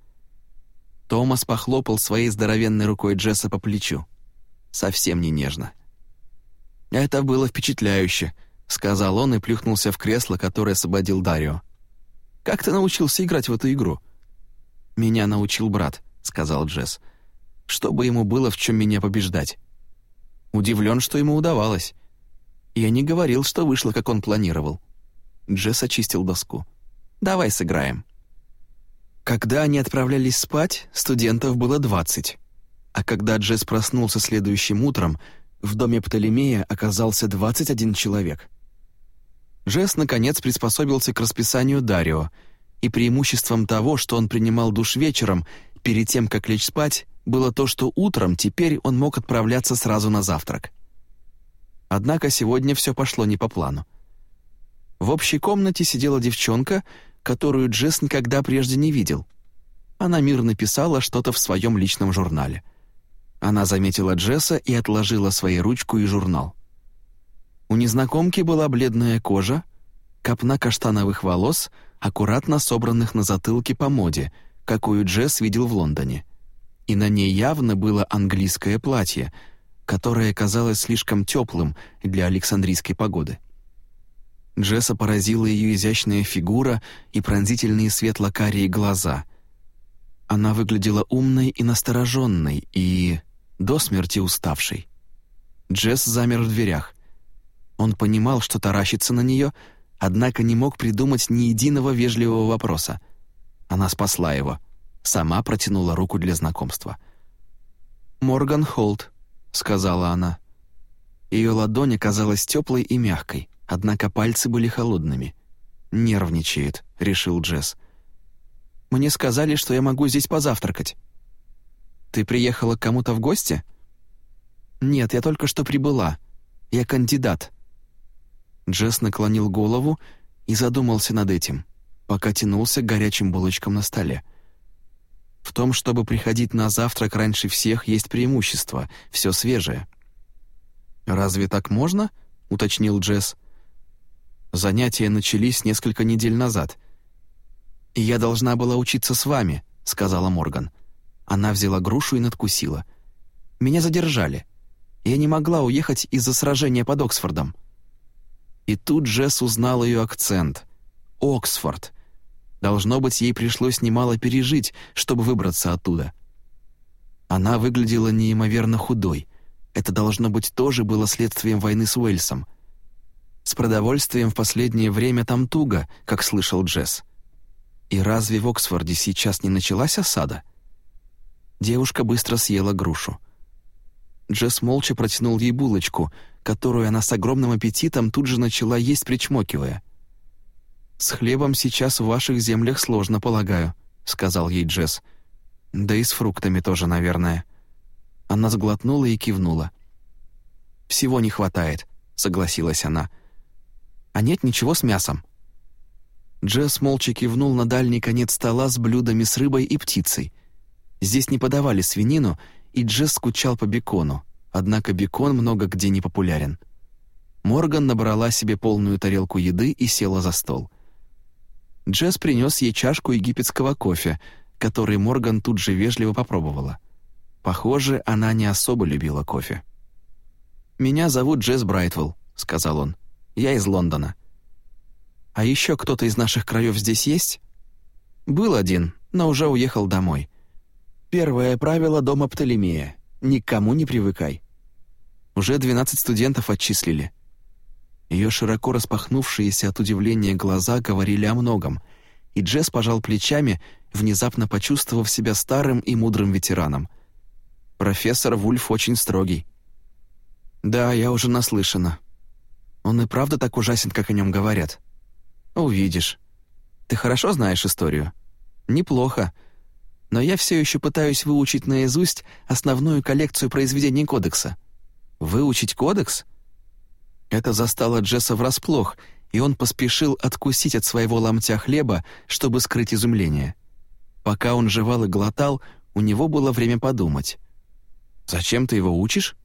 Томас похлопал своей здоровенной рукой Джесса по плечу совсем не нежно. «Это было впечатляюще», — сказал он и плюхнулся в кресло, которое освободил Дарио. «Как ты научился играть в эту игру?» «Меня научил брат», — сказал Джесс. «Чтобы ему было в чем меня побеждать». Удивлен, что ему удавалось. Я не говорил, что вышло, как он планировал. Джесс очистил доску. «Давай сыграем». Когда они отправлялись спать, студентов было двадцать. а когда Джесс проснулся следующим утром, в доме Птолемея оказался 21 человек. Джесс, наконец, приспособился к расписанию Дарио, и преимуществом того, что он принимал душ вечером, перед тем, как лечь спать, было то, что утром теперь он мог отправляться сразу на завтрак. Однако сегодня все пошло не по плану. В общей комнате сидела девчонка, которую Джесс никогда прежде не видел. Она мирно писала что-то в своем личном журнале. Она заметила Джесса и отложила своей ручку и журнал. У незнакомки была бледная кожа, копна каштановых волос, аккуратно собранных на затылке по моде, какую Джесс видел в Лондоне. И на ней явно было английское платье, которое казалось слишком теплым для александрийской погоды. Джесса поразила ее изящная фигура и пронзительные светло-карие глаза. Она выглядела умной и настороженной, и до смерти уставшей. Джесс замер в дверях. Он понимал, что таращится на нее, однако не мог придумать ни единого вежливого вопроса. Она спасла его. Сама протянула руку для знакомства. «Морган Холт», — сказала она. Ее ладонь оказалась теплой и мягкой однако пальцы были холодными. «Нервничает», — решил Джесс. «Мне сказали, что я могу здесь позавтракать». «Ты приехала к кому-то в гости?» «Нет, я только что прибыла. Я кандидат». Джесс наклонил голову и задумался над этим, пока тянулся к горячим булочкам на столе. В том, чтобы приходить на завтрак раньше всех, есть преимущество, все свежее. «Разве так можно?» — уточнил Джесс. Занятия начались несколько недель назад. «И я должна была учиться с вами», — сказала Морган. Она взяла грушу и надкусила. «Меня задержали. Я не могла уехать из-за сражения под Оксфордом». И тут Джесс узнал ее акцент. «Оксфорд». Должно быть, ей пришлось немало пережить, чтобы выбраться оттуда. Она выглядела неимоверно худой. Это, должно быть, тоже было следствием войны с Уэльсом. С продовольствием в последнее время там туго, как слышал Джесс. И разве в Оксфорде сейчас не началась осада? Девушка быстро съела грушу. Джесс молча протянул ей булочку, которую она с огромным аппетитом тут же начала есть, причмокивая. «С хлебом сейчас в ваших землях сложно, полагаю», — сказал ей Джесс. «Да и с фруктами тоже, наверное». Она сглотнула и кивнула. «Всего не хватает», — согласилась она. А нет ничего с мясом». Джесс молча кивнул на дальний конец стола с блюдами с рыбой и птицей. Здесь не подавали свинину, и Джесс скучал по бекону, однако бекон много где не популярен. Морган набрала себе полную тарелку еды и села за стол. Джесс принес ей чашку египетского кофе, который Морган тут же вежливо попробовала. Похоже, она не особо любила кофе. «Меня зовут Джесс Брайтвелл», — сказал он. Я из Лондона. А еще кто-то из наших краев здесь есть? Был один, но уже уехал домой. Первое правило дома Птолемея — никому не привыкай. Уже 12 студентов отчислили. Ее широко распахнувшиеся от удивления глаза говорили о многом, и Джесс пожал плечами, внезапно почувствовав себя старым и мудрым ветераном. Профессор Вульф очень строгий. «Да, я уже наслышана», он и правда так ужасен, как о нем говорят? Увидишь. Ты хорошо знаешь историю? Неплохо. Но я все еще пытаюсь выучить наизусть основную коллекцию произведений Кодекса. Выучить Кодекс? Это застало Джесса врасплох, и он поспешил откусить от своего ломтя хлеба, чтобы скрыть изумление. Пока он жевал и глотал, у него было время подумать. «Зачем ты его учишь?»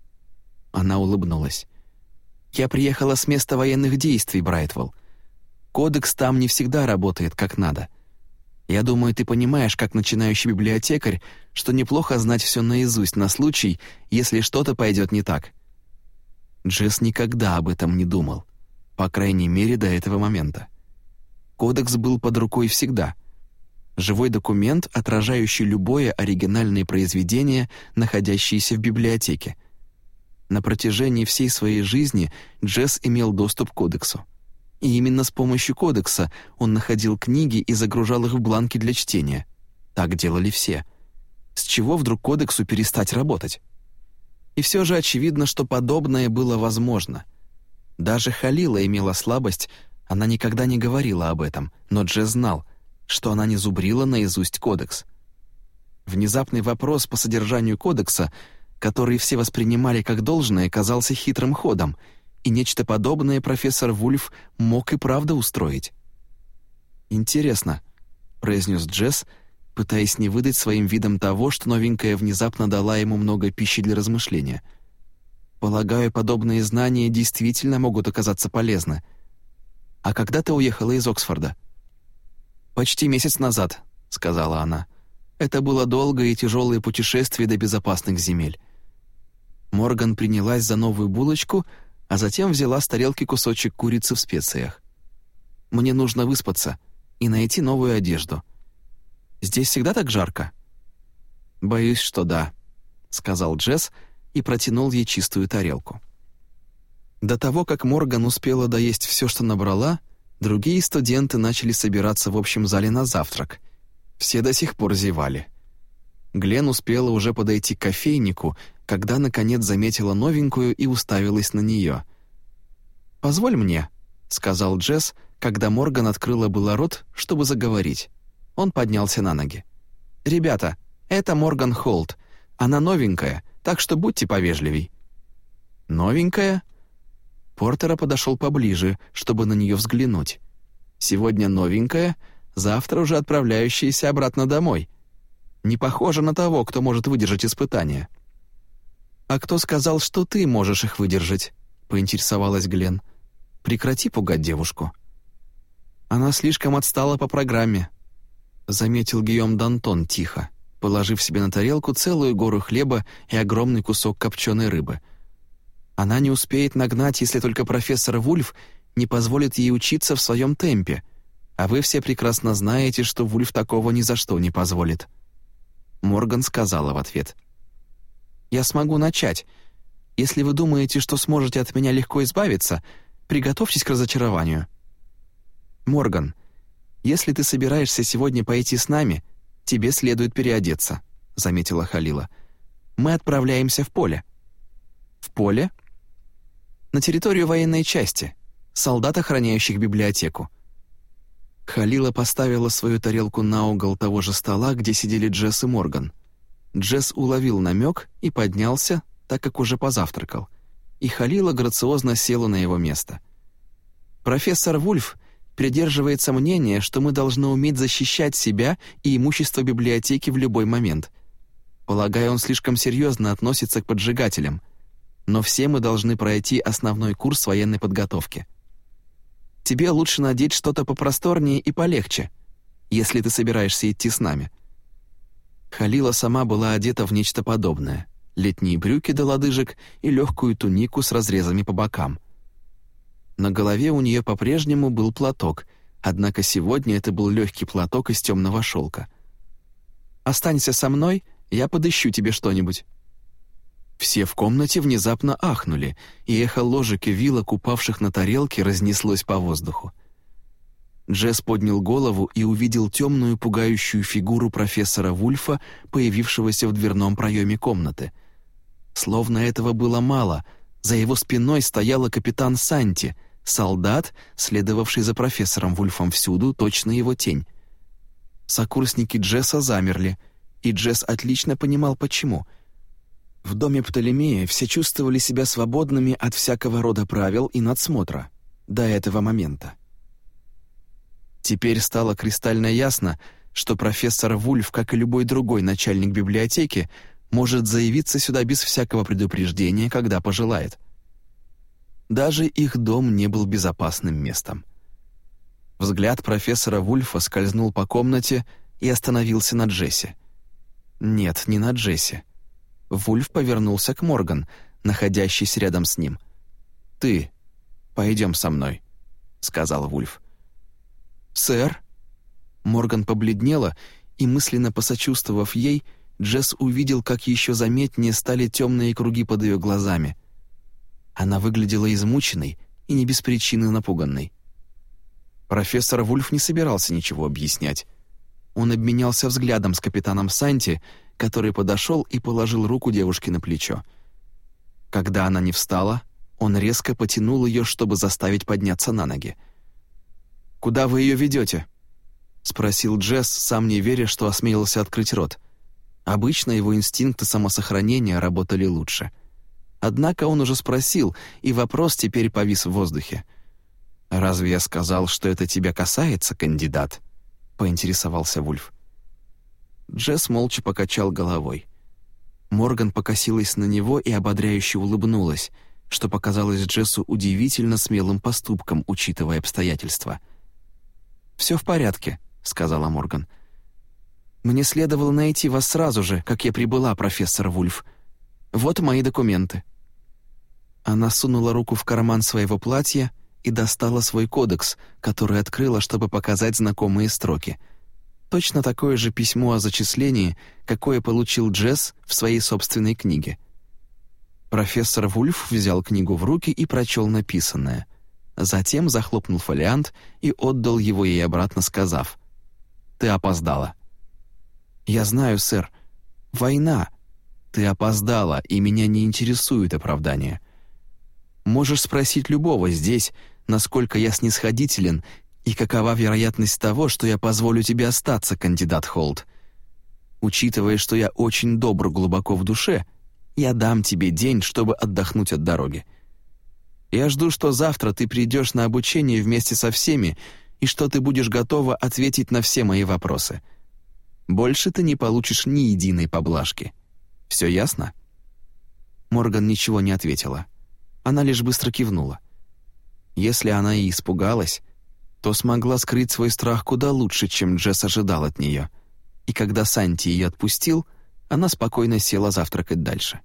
Она улыбнулась. Я приехала с места военных действий, Брайтвелл. Кодекс там не всегда работает как надо. Я думаю, ты понимаешь, как начинающий библиотекарь, что неплохо знать все наизусть на случай, если что-то пойдет не так. Джесс никогда об этом не думал, по крайней мере, до этого момента. Кодекс был под рукой всегда. Живой документ, отражающий любое оригинальное произведение, находящееся в библиотеке — на протяжении всей своей жизни Джесс имел доступ к кодексу. И именно с помощью кодекса он находил книги и загружал их в бланки для чтения. Так делали все. С чего вдруг кодексу перестать работать? И все же очевидно, что подобное было возможно. Даже Халила имела слабость, она никогда не говорила об этом, но Джесс знал, что она не зубрила наизусть кодекс. Внезапный вопрос по содержанию кодекса, который все воспринимали как должное, казался хитрым ходом, и нечто подобное профессор Вульф мог и правда устроить. «Интересно», — произнес Джесс, пытаясь не выдать своим видом того, что новенькая внезапно дала ему много пищи для размышления. «Полагаю, подобные знания действительно могут оказаться полезны. А когда ты уехала из Оксфорда?» «Почти месяц назад», — сказала она. «Это было долгое и тяжелое путешествие до безопасных земель». Морган принялась за новую булочку, а затем взяла с тарелки кусочек курицы в специях. «Мне нужно выспаться», и найти новую одежду. Здесь всегда так жарко?» «Боюсь, что да», — сказал Джесс и протянул ей чистую тарелку. До того, как Морган успела доесть все, что набрала, другие студенты начали собираться в общем зале на завтрак. Все до сих пор зевали. Глен успела уже подойти к кофейнику, когда, наконец, заметила новенькую и уставилась на нее. «Позволь мне», — сказал Джесс, — когда Морган открыла было рот, чтобы заговорить. Он поднялся на ноги. «Ребята, это Морган Холт. Она новенькая, так что будьте повежливей». «Новенькая?» Портера подошел поближе, чтобы на нее взглянуть. «Сегодня новенькая, завтра уже отправляющаяся обратно домой. Не похоже на того, кто может выдержать испытания». «А кто сказал, что ты можешь их выдержать?» — поинтересовалась Глен. «Прекрати пугать девушку». Она слишком отстала по программе», — заметил Гийом Дантон тихо, положив себе на тарелку целую гору хлеба и огромный кусок копченой рыбы. «Она не успеет нагнать, если только профессор Вульф не позволит ей учиться в своем темпе, а вы все прекрасно знаете, что Вульф такого ни за что не позволит». Морган сказала в ответ. «Я смогу начать. Если вы думаете, что сможете от меня легко избавиться, приготовьтесь к разочарованию». «Морган, если ты собираешься сегодня пойти с нами, тебе следует переодеться», — заметила Халила. «Мы отправляемся в поле». «В поле?» «На территорию военной части, солдат, охраняющих библиотеку». Халила поставила свою тарелку на угол того же стола, где сидели Джесс и Морган. Джесс уловил намек и поднялся, так как уже позавтракал, и Халила грациозно села на его место. Профессор Вульф — придерживается мнения, что мы должны уметь защищать себя и имущество библиотеки в любой момент. Полагаю, он слишком серьезно относится к поджигателям. Но все мы должны пройти основной курс военной подготовки. Тебе лучше надеть что-то попросторнее и полегче, если ты собираешься идти с нами». Халила сама была одета в нечто подобное. Летние брюки до лодыжек и легкую тунику с разрезами по бокам — на голове у нее по-прежнему был платок, однако сегодня это был легкий платок из темного шелка. «Останься со мной, я подыщу тебе что-нибудь». Все в комнате внезапно ахнули, и эхо ложек и вилок, упавших на тарелки, разнеслось по воздуху. Джесс поднял голову и увидел темную пугающую фигуру профессора Вульфа, появившегося в дверном проеме комнаты. Словно этого было мало, за его спиной стояла капитан Санти — солдат, следовавший за профессором Вульфом всюду, точно его тень. Сокурсники Джесса замерли, и Джесс отлично понимал, почему. В доме Птолемея все чувствовали себя свободными от всякого рода правил и надсмотра до этого момента. Теперь стало кристально ясно, что профессор Вульф, как и любой другой начальник библиотеки, может заявиться сюда без всякого предупреждения, когда пожелает — даже их дом не был безопасным местом. Взгляд профессора Вульфа скользнул по комнате и остановился на Джессе. Нет, не на Джессе. Вульф повернулся к Морган, находящийся рядом с ним. «Ты, пойдем со мной», — сказал Вульф. «Сэр?» Морган побледнела, и, мысленно посочувствовав ей, Джесс увидел, как еще заметнее стали темные круги под ее глазами — она выглядела измученной и не без причины напуганной. Профессор Вульф не собирался ничего объяснять. Он обменялся взглядом с капитаном Санти, который подошел и положил руку девушке на плечо. Когда она не встала, он резко потянул ее, чтобы заставить подняться на ноги. «Куда вы ее ведете?» — спросил Джесс, сам не веря, что осмелился открыть рот. Обычно его инстинкты самосохранения работали лучше. Однако он уже спросил, и вопрос теперь повис в воздухе. «Разве я сказал, что это тебя касается, кандидат?» — поинтересовался Вульф. Джесс молча покачал головой. Морган покосилась на него и ободряюще улыбнулась, что показалось Джессу удивительно смелым поступком, учитывая обстоятельства. «Все в порядке», — сказала Морган. «Мне следовало найти вас сразу же, как я прибыла, профессор Вульф. Вот мои документы». Она сунула руку в карман своего платья и достала свой кодекс, который открыла, чтобы показать знакомые строки. Точно такое же письмо о зачислении, какое получил Джесс в своей собственной книге. Профессор Вульф взял книгу в руки и прочел написанное. Затем захлопнул фолиант и отдал его ей обратно, сказав, «Ты опоздала». «Я знаю, сэр. Война. Ты опоздала, и меня не интересует оправдание. Можешь спросить любого здесь, насколько я снисходителен и какова вероятность того, что я позволю тебе остаться, кандидат Холд. Учитывая, что я очень добр глубоко в душе, я дам тебе день, чтобы отдохнуть от дороги. Я жду, что завтра ты придешь на обучение вместе со всеми и что ты будешь готова ответить на все мои вопросы. Больше ты не получишь ни единой поблажки. Все ясно?» Морган ничего не ответила. Она лишь быстро кивнула. Если она и испугалась, то смогла скрыть свой страх куда лучше, чем Джесс ожидал от нее. И когда Санти ее отпустил, она спокойно села завтракать дальше.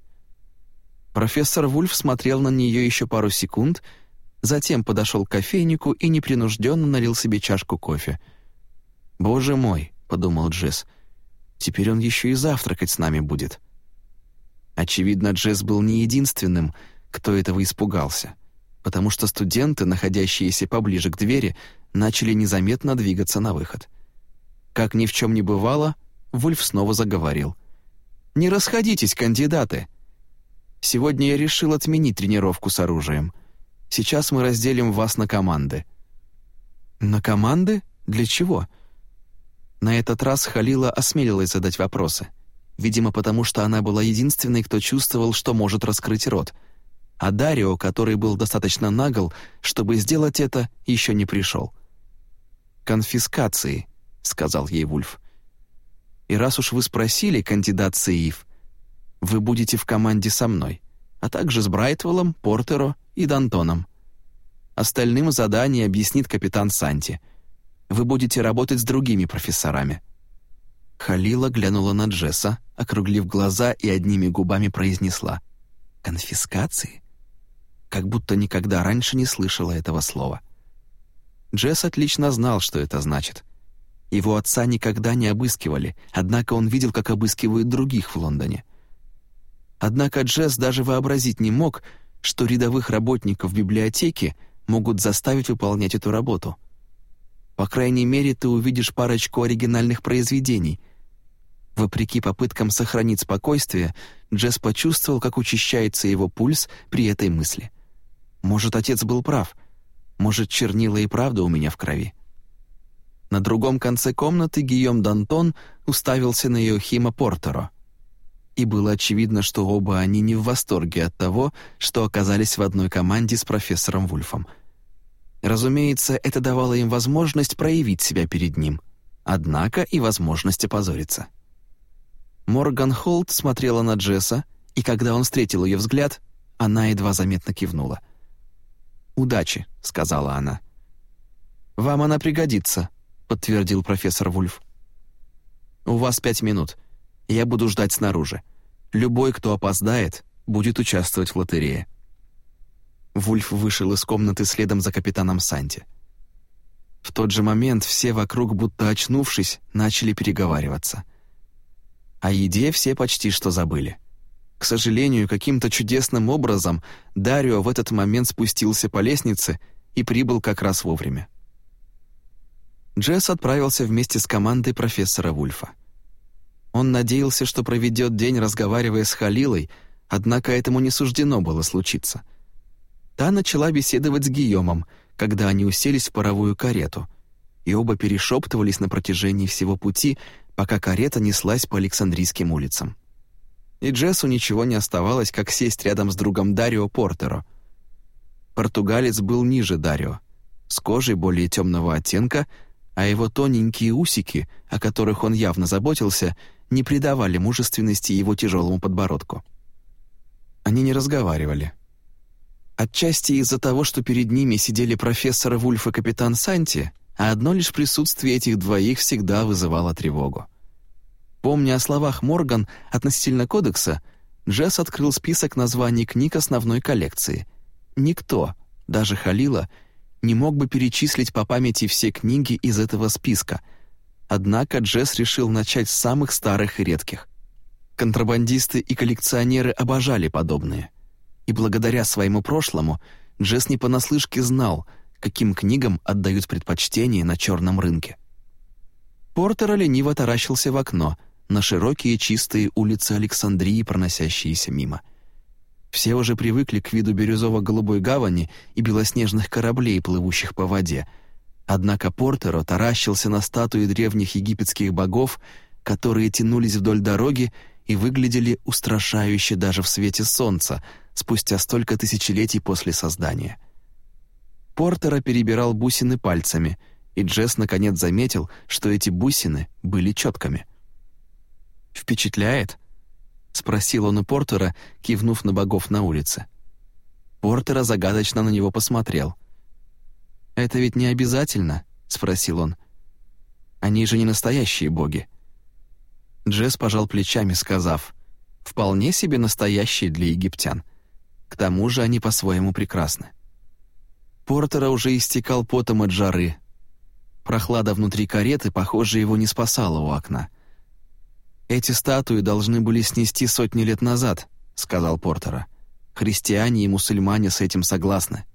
Профессор Вульф смотрел на нее еще пару секунд, затем подошел к кофейнику и непринужденно налил себе чашку кофе. «Боже мой», — подумал Джесс, — «теперь он еще и завтракать с нами будет». Очевидно, Джесс был не единственным — кто этого испугался, потому что студенты, находящиеся поближе к двери, начали незаметно двигаться на выход. Как ни в чем не бывало, Вульф снова заговорил. «Не расходитесь, кандидаты! Сегодня я решил отменить тренировку с оружием. Сейчас мы разделим вас на команды». «На команды? Для чего?» На этот раз Халила осмелилась задать вопросы. Видимо, потому что она была единственной, кто чувствовал, что может раскрыть рот — а Дарио, который был достаточно нагл, чтобы сделать это, еще не пришел. «Конфискации», — сказал ей Вульф. «И раз уж вы спросили, кандидат Сеиф, вы будете в команде со мной, а также с Брайтвеллом, Портеро и Дантоном. Остальным задание объяснит капитан Санти. Вы будете работать с другими профессорами». Халила глянула на Джесса, округлив глаза и одними губами произнесла «Конфискации?» как будто никогда раньше не слышала этого слова. Джесс отлично знал, что это значит. Его отца никогда не обыскивали, однако он видел, как обыскивают других в Лондоне. Однако Джесс даже вообразить не мог, что рядовых работников библиотеки могут заставить выполнять эту работу. По крайней мере, ты увидишь парочку оригинальных произведений. Вопреки попыткам сохранить спокойствие, Джесс почувствовал, как учащается его пульс при этой мысли — может, отец был прав. Может, чернила и правда у меня в крови. На другом конце комнаты Гийом Дантон уставился на Йохима Портеро. И было очевидно, что оба они не в восторге от того, что оказались в одной команде с профессором Вульфом. Разумеется, это давало им возможность проявить себя перед ним, однако и возможность опозориться. Морган Холт смотрела на Джесса, и когда он встретил ее взгляд, она едва заметно кивнула — «Удачи», — сказала она. «Вам она пригодится», — подтвердил профессор Вульф. «У вас пять минут. Я буду ждать снаружи. Любой, кто опоздает, будет участвовать в лотерее». Вульф вышел из комнаты следом за капитаном Санти. В тот же момент все вокруг, будто очнувшись, начали переговариваться. О еде все почти что забыли. К сожалению, каким-то чудесным образом Дарио в этот момент спустился по лестнице и прибыл как раз вовремя. Джесс отправился вместе с командой профессора Вульфа. Он надеялся, что проведет день, разговаривая с Халилой, однако этому не суждено было случиться. Та начала беседовать с Гийомом, когда они уселись в паровую карету, и оба перешептывались на протяжении всего пути, пока карета неслась по Александрийским улицам. И Джессу ничего не оставалось, как сесть рядом с другом Дарио Портеро. Португалец был ниже Дарио, с кожей более темного оттенка, а его тоненькие усики, о которых он явно заботился, не придавали мужественности его тяжелому подбородку. Они не разговаривали. Отчасти из-за того, что перед ними сидели профессор Вульф и капитан Санти, а одно лишь присутствие этих двоих всегда вызывало тревогу. Помня о словах Морган относительно кодекса, Джесс открыл список названий книг основной коллекции. Никто, даже Халила, не мог бы перечислить по памяти все книги из этого списка. Однако Джесс решил начать с самых старых и редких. Контрабандисты и коллекционеры обожали подобные. И благодаря своему прошлому Джесс не понаслышке знал — каким книгам отдают предпочтение на черном рынке. Портер лениво таращился в окно, на широкие чистые улицы Александрии, проносящиеся мимо. Все уже привыкли к виду бирюзово-голубой гавани и белоснежных кораблей, плывущих по воде. Однако Портеро таращился на статуи древних египетских богов, которые тянулись вдоль дороги и выглядели устрашающе даже в свете солнца, спустя столько тысячелетий после создания. Портера перебирал бусины пальцами, и Джесс наконец заметил, что эти бусины были четками. «Впечатляет?» — спросил он у Портера, кивнув на богов на улице. Портера загадочно на него посмотрел. «Это ведь не обязательно?» — спросил он. «Они же не настоящие боги». Джесс пожал плечами, сказав, «Вполне себе настоящие для египтян. К тому же они по-своему прекрасны». Портера уже истекал потом от жары. Прохлада внутри кареты, похоже, его не спасала у окна. «Эти статуи должны были снести сотни лет назад», — сказал Портера. «Христиане и мусульмане с этим согласны».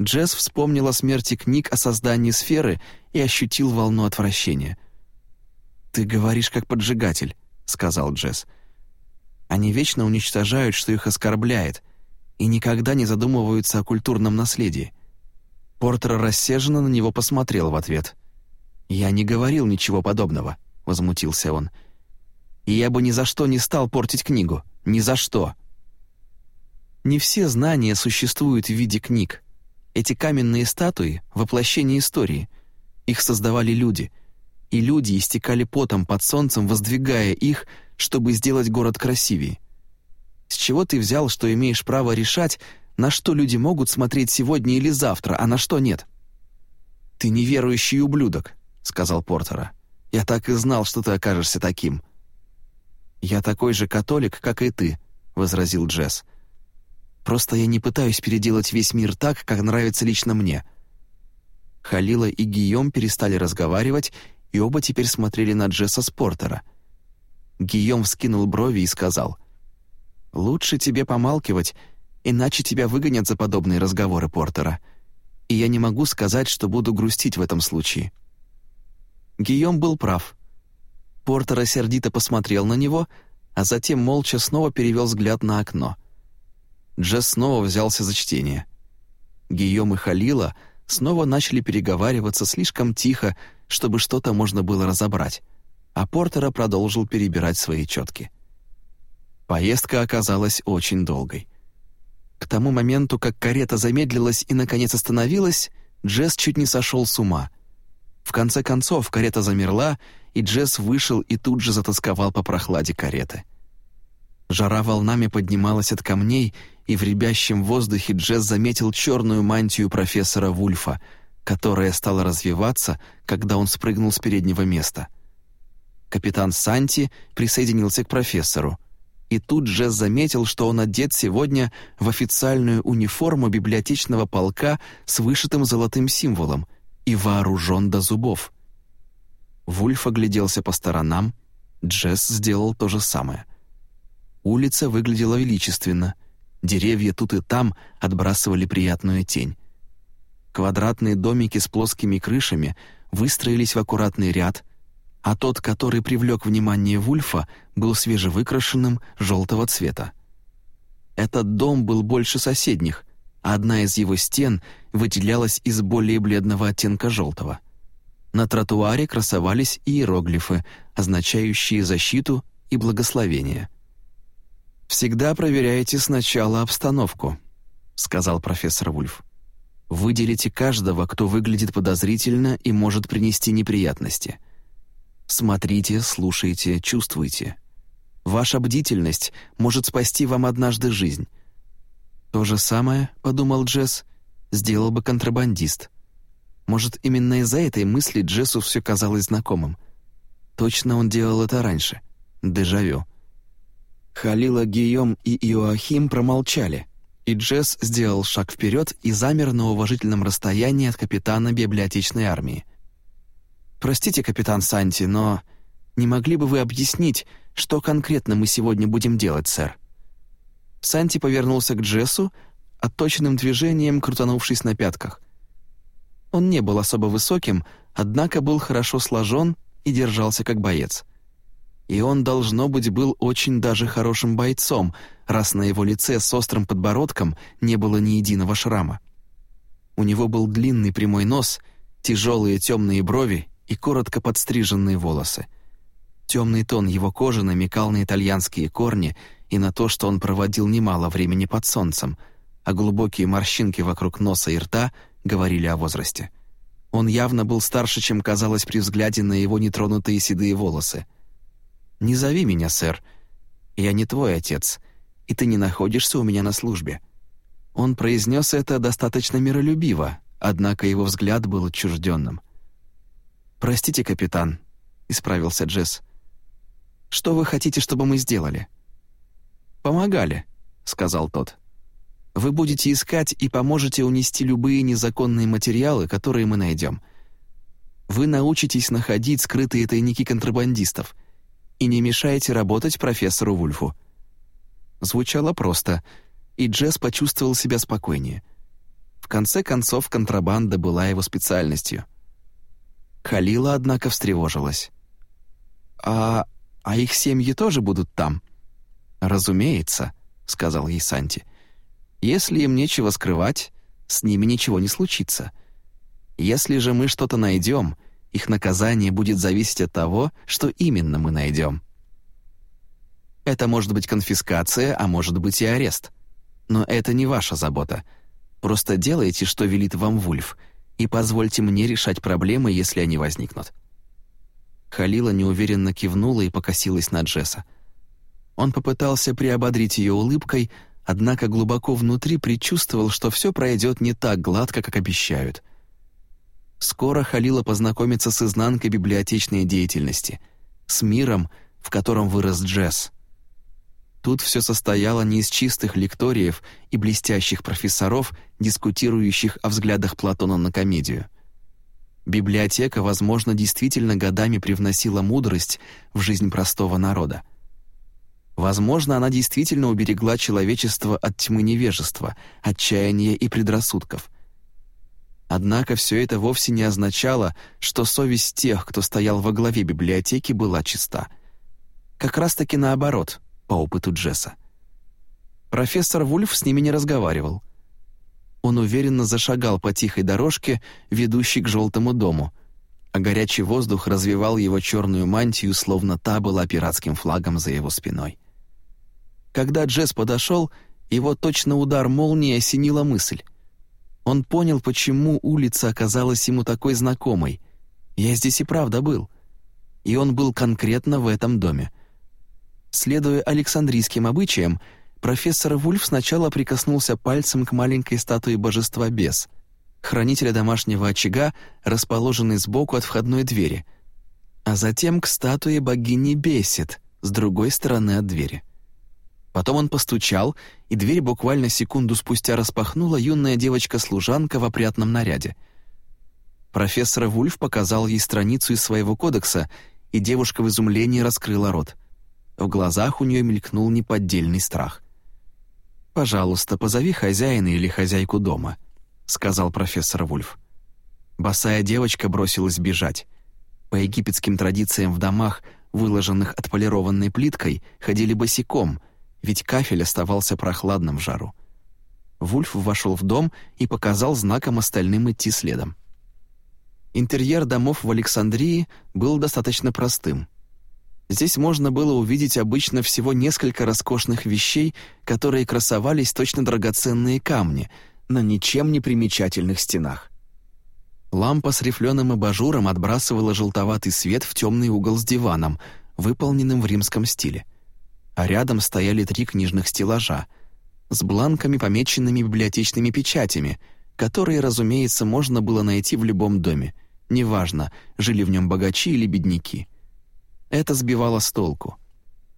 Джесс вспомнил о смерти книг о создании сферы и ощутил волну отвращения. «Ты говоришь как поджигатель», — сказал Джесс. «Они вечно уничтожают, что их оскорбляет, и никогда не задумываются о культурном наследии. Портер рассерженно на него посмотрел в ответ. «Я не говорил ничего подобного», — возмутился он. «И я бы ни за что не стал портить книгу. Ни за что». Не все знания существуют в виде книг. Эти каменные статуи — воплощение истории. Их создавали люди. И люди истекали потом под солнцем, воздвигая их, чтобы сделать город красивее. С чего ты взял, что имеешь право решать, на что люди могут смотреть сегодня или завтра, а на что нет?» «Ты неверующий ублюдок», — сказал Портера. «Я так и знал, что ты окажешься таким». «Я такой же католик, как и ты», — возразил Джесс. «Просто я не пытаюсь переделать весь мир так, как нравится лично мне». Халила и Гийом перестали разговаривать, и оба теперь смотрели на Джесса с Портера. Гийом вскинул брови и сказал — Лучше тебе помалкивать, иначе тебя выгонят за подобные разговоры Портера. И я не могу сказать, что буду грустить в этом случае». Гийом был прав. Портера сердито посмотрел на него, а затем молча снова перевел взгляд на окно. Джесс снова взялся за чтение. Гийом и Халила снова начали переговариваться слишком тихо, чтобы что-то можно было разобрать, а Портера продолжил перебирать свои четки. Поездка оказалась очень долгой. К тому моменту, как карета замедлилась и, наконец, остановилась, Джесс чуть не сошел с ума. В конце концов, карета замерла, и Джесс вышел и тут же затасковал по прохладе кареты. Жара волнами поднималась от камней, и в рябящем воздухе Джесс заметил черную мантию профессора Вульфа, которая стала развиваться, когда он спрыгнул с переднего места. Капитан Санти присоединился к профессору — и тут же заметил, что он одет сегодня в официальную униформу библиотечного полка с вышитым золотым символом и вооружен до зубов. Вульф огляделся по сторонам, Джесс сделал то же самое. Улица выглядела величественно, деревья тут и там отбрасывали приятную тень. Квадратные домики с плоскими крышами выстроились в аккуратный ряд, а тот, который привлек внимание Вульфа, был свежевыкрашенным желтого цвета. Этот дом был больше соседних, а одна из его стен выделялась из более бледного оттенка желтого. На тротуаре красовались иероглифы, означающие защиту и благословение. «Всегда проверяйте сначала обстановку», — сказал профессор Вульф. «Выделите каждого, кто выглядит подозрительно и может принести неприятности. Смотрите, слушайте, чувствуйте. Ваша бдительность может спасти вам однажды жизнь. То же самое, — подумал Джесс, — сделал бы контрабандист. Может, именно из-за этой мысли Джессу все казалось знакомым. Точно он делал это раньше. Дежавю. Халила, Гийом и Иоахим промолчали, и Джесс сделал шаг вперед и замер на уважительном расстоянии от капитана библиотечной армии. «Простите, капитан Санти, но не могли бы вы объяснить, что конкретно мы сегодня будем делать, сэр?» Санти повернулся к Джессу, отточенным движением крутанувшись на пятках. Он не был особо высоким, однако был хорошо сложен и держался как боец. И он, должно быть, был очень даже хорошим бойцом, раз на его лице с острым подбородком не было ни единого шрама. У него был длинный прямой нос, тяжелые темные брови и коротко подстриженные волосы. Темный тон его кожи намекал на итальянские корни и на то, что он проводил немало времени под солнцем, а глубокие морщинки вокруг носа и рта говорили о возрасте. Он явно был старше, чем казалось при взгляде на его нетронутые седые волосы. «Не зови меня, сэр. Я не твой отец, и ты не находишься у меня на службе». Он произнес это достаточно миролюбиво, однако его взгляд был отчужденным. «Простите, капитан», — исправился Джесс. «Что вы хотите, чтобы мы сделали?» «Помогали», — сказал тот. «Вы будете искать и поможете унести любые незаконные материалы, которые мы найдем. Вы научитесь находить скрытые тайники контрабандистов и не мешаете работать профессору Вульфу». Звучало просто, и Джесс почувствовал себя спокойнее. В конце концов, контрабанда была его специальностью. Халила, однако, встревожилась. «А, а их семьи тоже будут там?» «Разумеется», — сказал ей Санти. «Если им нечего скрывать, с ними ничего не случится. Если же мы что-то найдем, их наказание будет зависеть от того, что именно мы найдем. Это может быть конфискация, а может быть и арест. Но это не ваша забота. Просто делайте, что велит вам Вульф, и позвольте мне решать проблемы, если они возникнут». Халила неуверенно кивнула и покосилась на Джесса. Он попытался приободрить ее улыбкой, однако глубоко внутри предчувствовал, что все пройдет не так гладко, как обещают. Скоро Халила познакомится с изнанкой библиотечной деятельности, с миром, в котором вырос Джесс. Тут все состояло не из чистых лекториев и блестящих профессоров, дискутирующих о взглядах Платона на комедию. Библиотека, возможно, действительно годами привносила мудрость в жизнь простого народа. Возможно, она действительно уберегла человечество от тьмы невежества, отчаяния и предрассудков. Однако все это вовсе не означало, что совесть тех, кто стоял во главе библиотеки, была чиста. Как раз-таки наоборот, по опыту Джесса. Профессор Вульф с ними не разговаривал. Он уверенно зашагал по тихой дорожке, ведущей к желтому дому, а горячий воздух развивал его черную мантию, словно та была пиратским флагом за его спиной. Когда Джесс подошел, его точно удар молнии осенила мысль. Он понял, почему улица оказалась ему такой знакомой. «Я здесь и правда был». И он был конкретно в этом доме. Следуя Александрийским обычаям, профессор Вульф сначала прикоснулся пальцем к маленькой статуе божества Бес, хранителя домашнего очага, расположенной сбоку от входной двери, а затем к статуе богини Бесит, с другой стороны от двери. Потом он постучал, и дверь буквально секунду спустя распахнула юная девочка-служанка в опрятном наряде. Профессор Вульф показал ей страницу из своего кодекса, и девушка в изумлении раскрыла рот. В глазах у нее мелькнул неподдельный страх. «Пожалуйста, позови хозяина или хозяйку дома», — сказал профессор Вульф. Босая девочка бросилась бежать. По египетским традициям в домах, выложенных отполированной плиткой, ходили босиком, ведь кафель оставался прохладным в жару. Вульф вошел в дом и показал знаком остальным идти следом. Интерьер домов в Александрии был достаточно простым. Здесь можно было увидеть обычно всего несколько роскошных вещей, которые красовались точно драгоценные камни на ничем не примечательных стенах. Лампа с рифленым абажуром отбрасывала желтоватый свет в темный угол с диваном, выполненным в римском стиле. А рядом стояли три книжных стеллажа с бланками, помеченными библиотечными печатями, которые, разумеется, можно было найти в любом доме, неважно, жили в нем богачи или бедняки. Это сбивало с толку.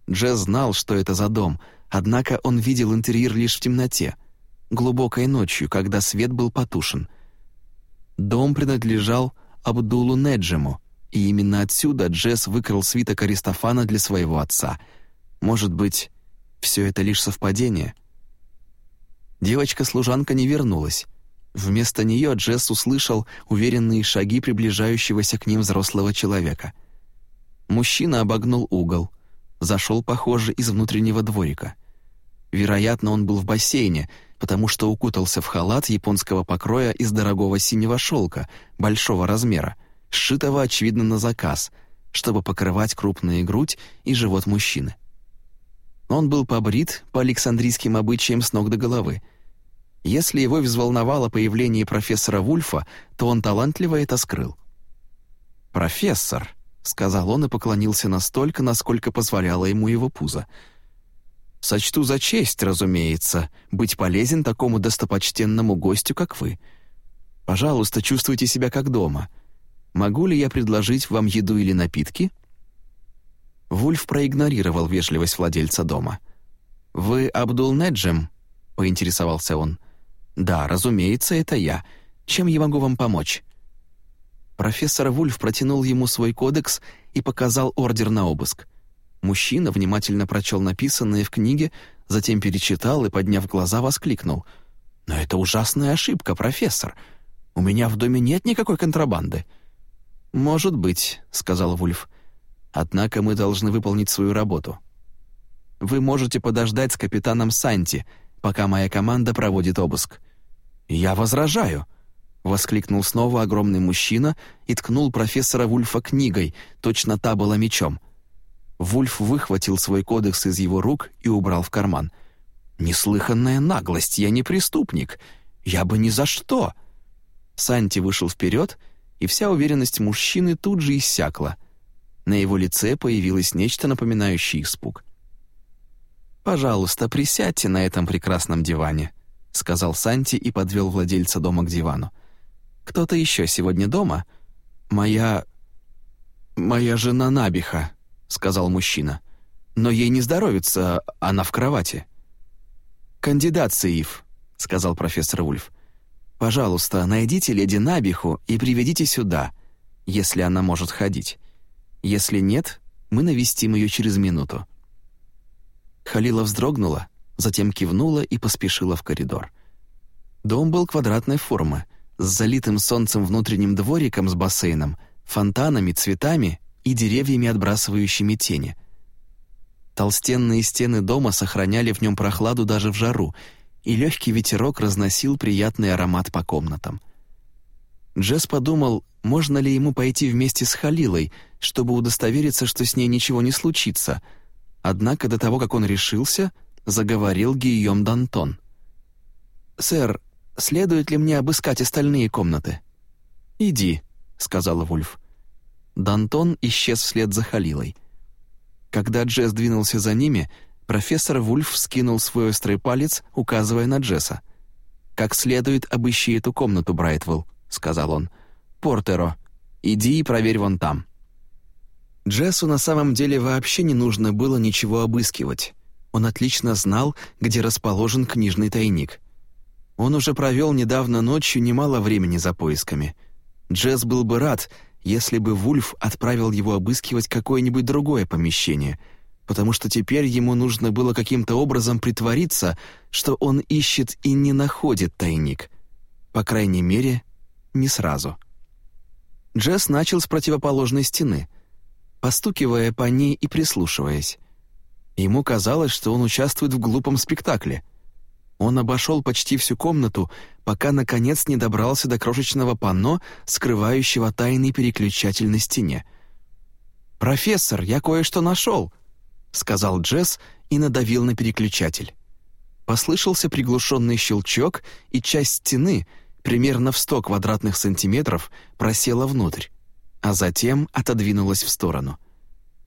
Джесс знал, что это за дом, однако он видел интерьер лишь в темноте, глубокой ночью, когда свет был потушен — Дом принадлежал Абдулу Неджему, и именно отсюда Джесс выкрал свиток Аристофана для своего отца. Может быть, все это лишь совпадение? Девочка-служанка не вернулась. Вместо нее Джесс услышал уверенные шаги приближающегося к ним взрослого человека. Мужчина обогнул угол, зашел, похоже, из внутреннего дворика. Вероятно, он был в бассейне — потому что укутался в халат японского покроя из дорогого синего шелка, большого размера, сшитого, очевидно, на заказ, чтобы покрывать крупную грудь и живот мужчины. Он был побрит по александрийским обычаям с ног до головы. Если его взволновало появление профессора Вульфа, то он талантливо это скрыл. «Профессор», — сказал он и поклонился настолько, насколько позволяло ему его пузо — Сочту за честь, разумеется, быть полезен такому достопочтенному гостю, как вы. Пожалуйста, чувствуйте себя как дома. Могу ли я предложить вам еду или напитки?» Вульф проигнорировал вежливость владельца дома. «Вы Абдул Неджем?» — поинтересовался он. «Да, разумеется, это я. Чем я могу вам помочь?» Профессор Вульф протянул ему свой кодекс и показал ордер на обыск. Мужчина внимательно прочел написанное в книге, затем перечитал и, подняв глаза, воскликнул. «Но это ужасная ошибка, профессор. У меня в доме нет никакой контрабанды». «Может быть», — сказал Вульф. «Однако мы должны выполнить свою работу. Вы можете подождать с капитаном Санти, пока моя команда проводит обыск». «Я возражаю», — воскликнул снова огромный мужчина и ткнул профессора Вульфа книгой, точно та была мечом — Вульф выхватил свой кодекс из его рук и убрал в карман. «Неслыханная наглость, я не преступник. Я бы ни за что!» Санти вышел вперед, и вся уверенность мужчины тут же иссякла. На его лице появилось нечто напоминающее испуг. «Пожалуйста, присядьте на этом прекрасном диване», — сказал Санти и подвел владельца дома к дивану. «Кто-то еще сегодня дома? Моя... моя жена Набиха», сказал мужчина. «Но ей не здоровится, она в кровати». «Кандидат Саиф», — сказал профессор Ульф. «Пожалуйста, найдите леди Набиху и приведите сюда, если она может ходить. Если нет, мы навестим ее через минуту». Халила вздрогнула, затем кивнула и поспешила в коридор. Дом был квадратной формы, с залитым солнцем внутренним двориком с бассейном, фонтанами, цветами и деревьями, отбрасывающими тени. Толстенные стены дома сохраняли в нем прохладу даже в жару, и легкий ветерок разносил приятный аромат по комнатам. Джесс подумал, можно ли ему пойти вместе с Халилой, чтобы удостовериться, что с ней ничего не случится. Однако до того, как он решился, заговорил Гийом Дантон. «Сэр, следует ли мне обыскать остальные комнаты?» «Иди», — сказала Вульф. Дантон исчез вслед за Халилой. Когда Джесс двинулся за ними, профессор Вульф вскинул свой острый палец, указывая на Джесса. «Как следует обыщи эту комнату, Брайтвелл», — сказал он. «Портеро, иди и проверь вон там». Джессу на самом деле вообще не нужно было ничего обыскивать. Он отлично знал, где расположен книжный тайник. Он уже провел недавно ночью немало времени за поисками. Джесс был бы рад, если бы Вульф отправил его обыскивать какое-нибудь другое помещение, потому что теперь ему нужно было каким-то образом притвориться, что он ищет и не находит тайник. По крайней мере, не сразу. Джесс начал с противоположной стены, постукивая по ней и прислушиваясь. Ему казалось, что он участвует в глупом спектакле. Он обошел почти всю комнату, пока, наконец, не добрался до крошечного панно, скрывающего тайный переключатель на стене. «Профессор, я кое-что нашел!» — сказал Джесс и надавил на переключатель. Послышался приглушенный щелчок, и часть стены, примерно в 100 квадратных сантиметров, просела внутрь, а затем отодвинулась в сторону.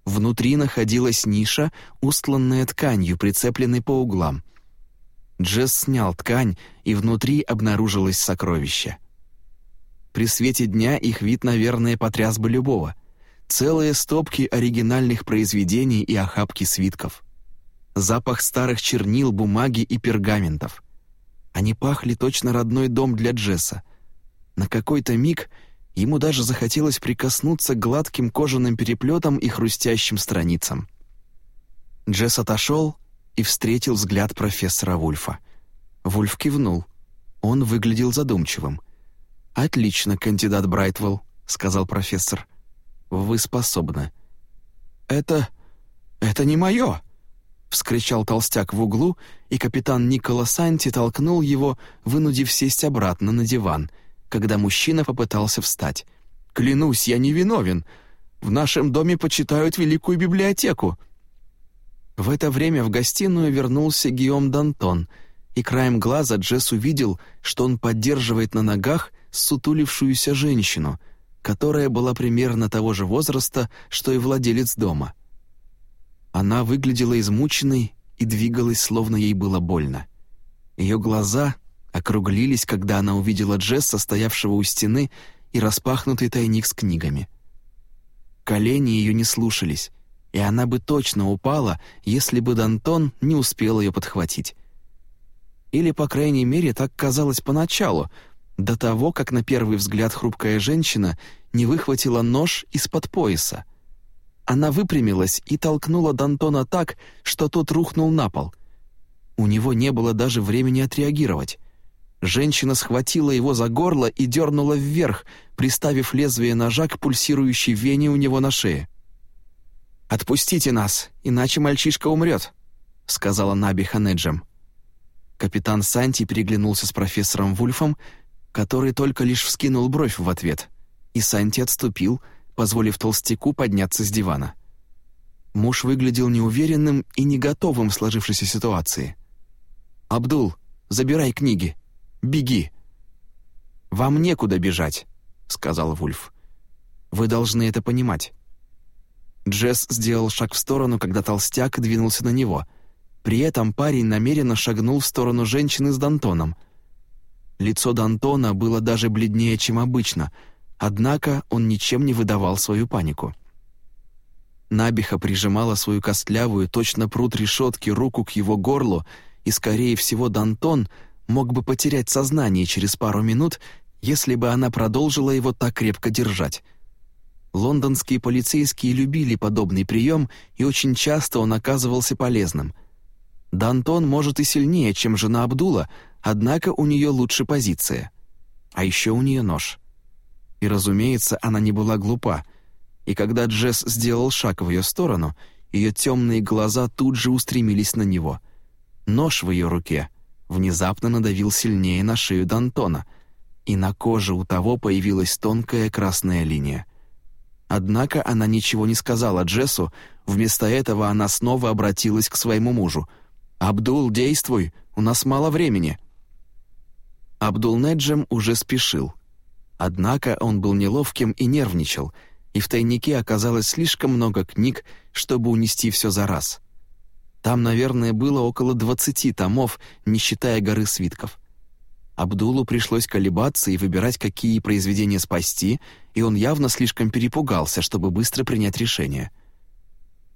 Внутри находилась ниша, устланная тканью, прицепленной по углам. Джесс снял ткань, и внутри обнаружилось сокровище. При свете дня их вид, наверное, потряс бы любого. Целые стопки оригинальных произведений и охапки свитков. Запах старых чернил, бумаги и пергаментов. Они пахли точно родной дом для Джесса. На какой-то миг Ему даже захотелось прикоснуться к гладким кожаным переплетам и хрустящим страницам. Джесс отошел и встретил взгляд профессора Вульфа. Вульф кивнул. Он выглядел задумчивым. «Отлично, кандидат Брайтвелл», — сказал профессор. «Вы способны». «Это... это не мое!» — вскричал толстяк в углу, и капитан Никола Санти толкнул его, вынудив сесть обратно на диван — когда мужчина попытался встать. «Клянусь, я не виновен. В нашем доме почитают великую библиотеку». В это время в гостиную вернулся Гиом Дантон, и краем глаза Джесс увидел, что он поддерживает на ногах сутулившуюся женщину, которая была примерно того же возраста, что и владелец дома. Она выглядела измученной и двигалась, словно ей было больно. Ее глаза округлились, когда она увидела Джесса, стоявшего у стены, и распахнутый тайник с книгами. Колени ее не слушались, и она бы точно упала, если бы Дантон не успел ее подхватить. Или, по крайней мере, так казалось поначалу, до того, как на первый взгляд хрупкая женщина не выхватила нож из-под пояса. Она выпрямилась и толкнула Дантона так, что тот рухнул на пол. У него не было даже времени отреагировать. Женщина схватила его за горло и дернула вверх, приставив лезвие ножа к пульсирующей вене у него на шее. «Отпустите нас, иначе мальчишка умрет», — сказала Наби Ханеджем. Капитан Санти переглянулся с профессором Вульфом, который только лишь вскинул бровь в ответ, и Санти отступил, позволив толстяку подняться с дивана. Муж выглядел неуверенным и не готовым в сложившейся ситуации. «Абдул, забирай книги», Беги!» «Вам некуда бежать», — сказал Вульф. «Вы должны это понимать». Джесс сделал шаг в сторону, когда толстяк двинулся на него. При этом парень намеренно шагнул в сторону женщины с Дантоном. Лицо Дантона было даже бледнее, чем обычно, однако он ничем не выдавал свою панику. Набиха прижимала свою костлявую, точно пруд решетки, руку к его горлу, и, скорее всего, Дантон — мог бы потерять сознание через пару минут, если бы она продолжила его так крепко держать. Лондонские полицейские любили подобный прием, и очень часто он оказывался полезным. Дантон может и сильнее, чем жена Абдула, однако у нее лучше позиция. А еще у нее нож. И, разумеется, она не была глупа, и когда Джесс сделал шаг в ее сторону, ее темные глаза тут же устремились на него. Нож в ее руке — внезапно надавил сильнее на шею Д'Антона, и на коже у того появилась тонкая красная линия. Однако она ничего не сказала Джессу, вместо этого она снова обратилась к своему мужу. «Абдул, действуй, у нас мало времени». Абдул Неджем уже спешил. Однако он был неловким и нервничал, и в тайнике оказалось слишком много книг, чтобы унести все за раз — там, наверное, было около двадцати томов, не считая горы свитков. Абдулу пришлось колебаться и выбирать, какие произведения спасти, и он явно слишком перепугался, чтобы быстро принять решение.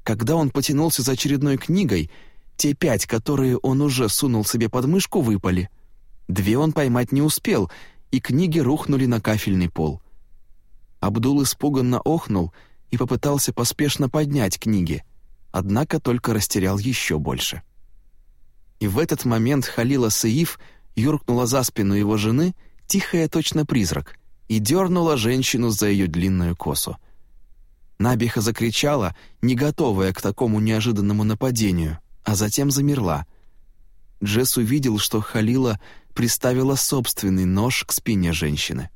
Когда он потянулся за очередной книгой, те пять, которые он уже сунул себе под мышку, выпали. Две он поймать не успел, и книги рухнули на кафельный пол. Абдул испуганно охнул и попытался поспешно поднять книги — однако только растерял еще больше. И в этот момент Халила Саиф юркнула за спину его жены, тихая точно призрак, и дернула женщину за ее длинную косу. Набиха закричала, не готовая к такому неожиданному нападению, а затем замерла. Джесс увидел, что Халила приставила собственный нож к спине женщины.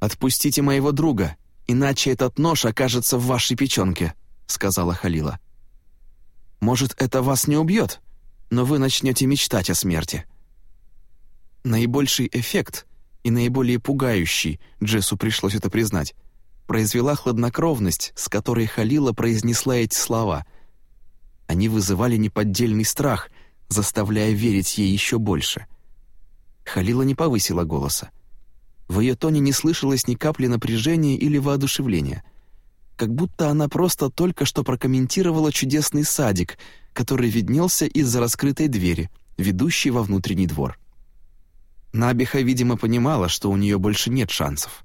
«Отпустите моего друга, иначе этот нож окажется в вашей печенке», — сказала Халила. «Может, это вас не убьет, но вы начнете мечтать о смерти». Наибольший эффект и наиболее пугающий, Джессу пришлось это признать, произвела хладнокровность, с которой Халила произнесла эти слова. Они вызывали неподдельный страх, заставляя верить ей еще больше. Халила не повысила голоса. В ее тоне не слышалось ни капли напряжения или воодушевления. Как будто она просто только что прокомментировала чудесный садик, который виднелся из-за раскрытой двери, ведущей во внутренний двор. Набиха, видимо, понимала, что у нее больше нет шансов.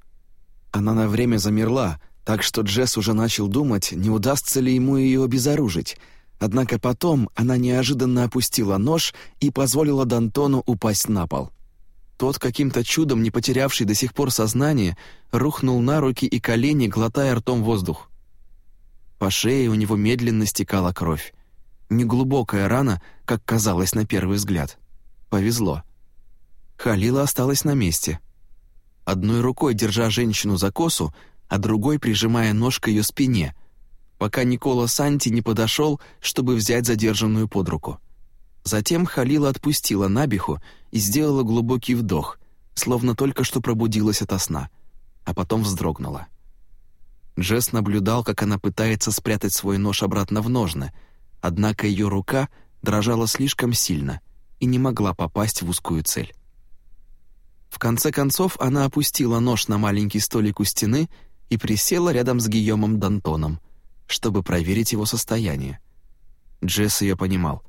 Она на время замерла, так что Джесс уже начал думать, не удастся ли ему ее обезоружить. Однако потом она неожиданно опустила нож и позволила Д'Антону упасть на пол. Тот, каким-то чудом не потерявший до сих пор сознание, рухнул на руки и колени, глотая ртом воздух. По шее у него медленно стекала кровь. Неглубокая рана, как казалось на первый взгляд. Повезло. Халила осталась на месте. Одной рукой держа женщину за косу, а другой прижимая нож к ее спине, пока Никола Санти не подошел, чтобы взять задержанную под руку. Затем Халила отпустила Набиху и сделала глубокий вдох, словно только что пробудилась ото сна, а потом вздрогнула. Джесс наблюдал, как она пытается спрятать свой нож обратно в ножны, однако ее рука дрожала слишком сильно и не могла попасть в узкую цель. В конце концов она опустила нож на маленький столик у стены и присела рядом с Гийомом Д'Антоном, чтобы проверить его состояние. Джесс ее понимал.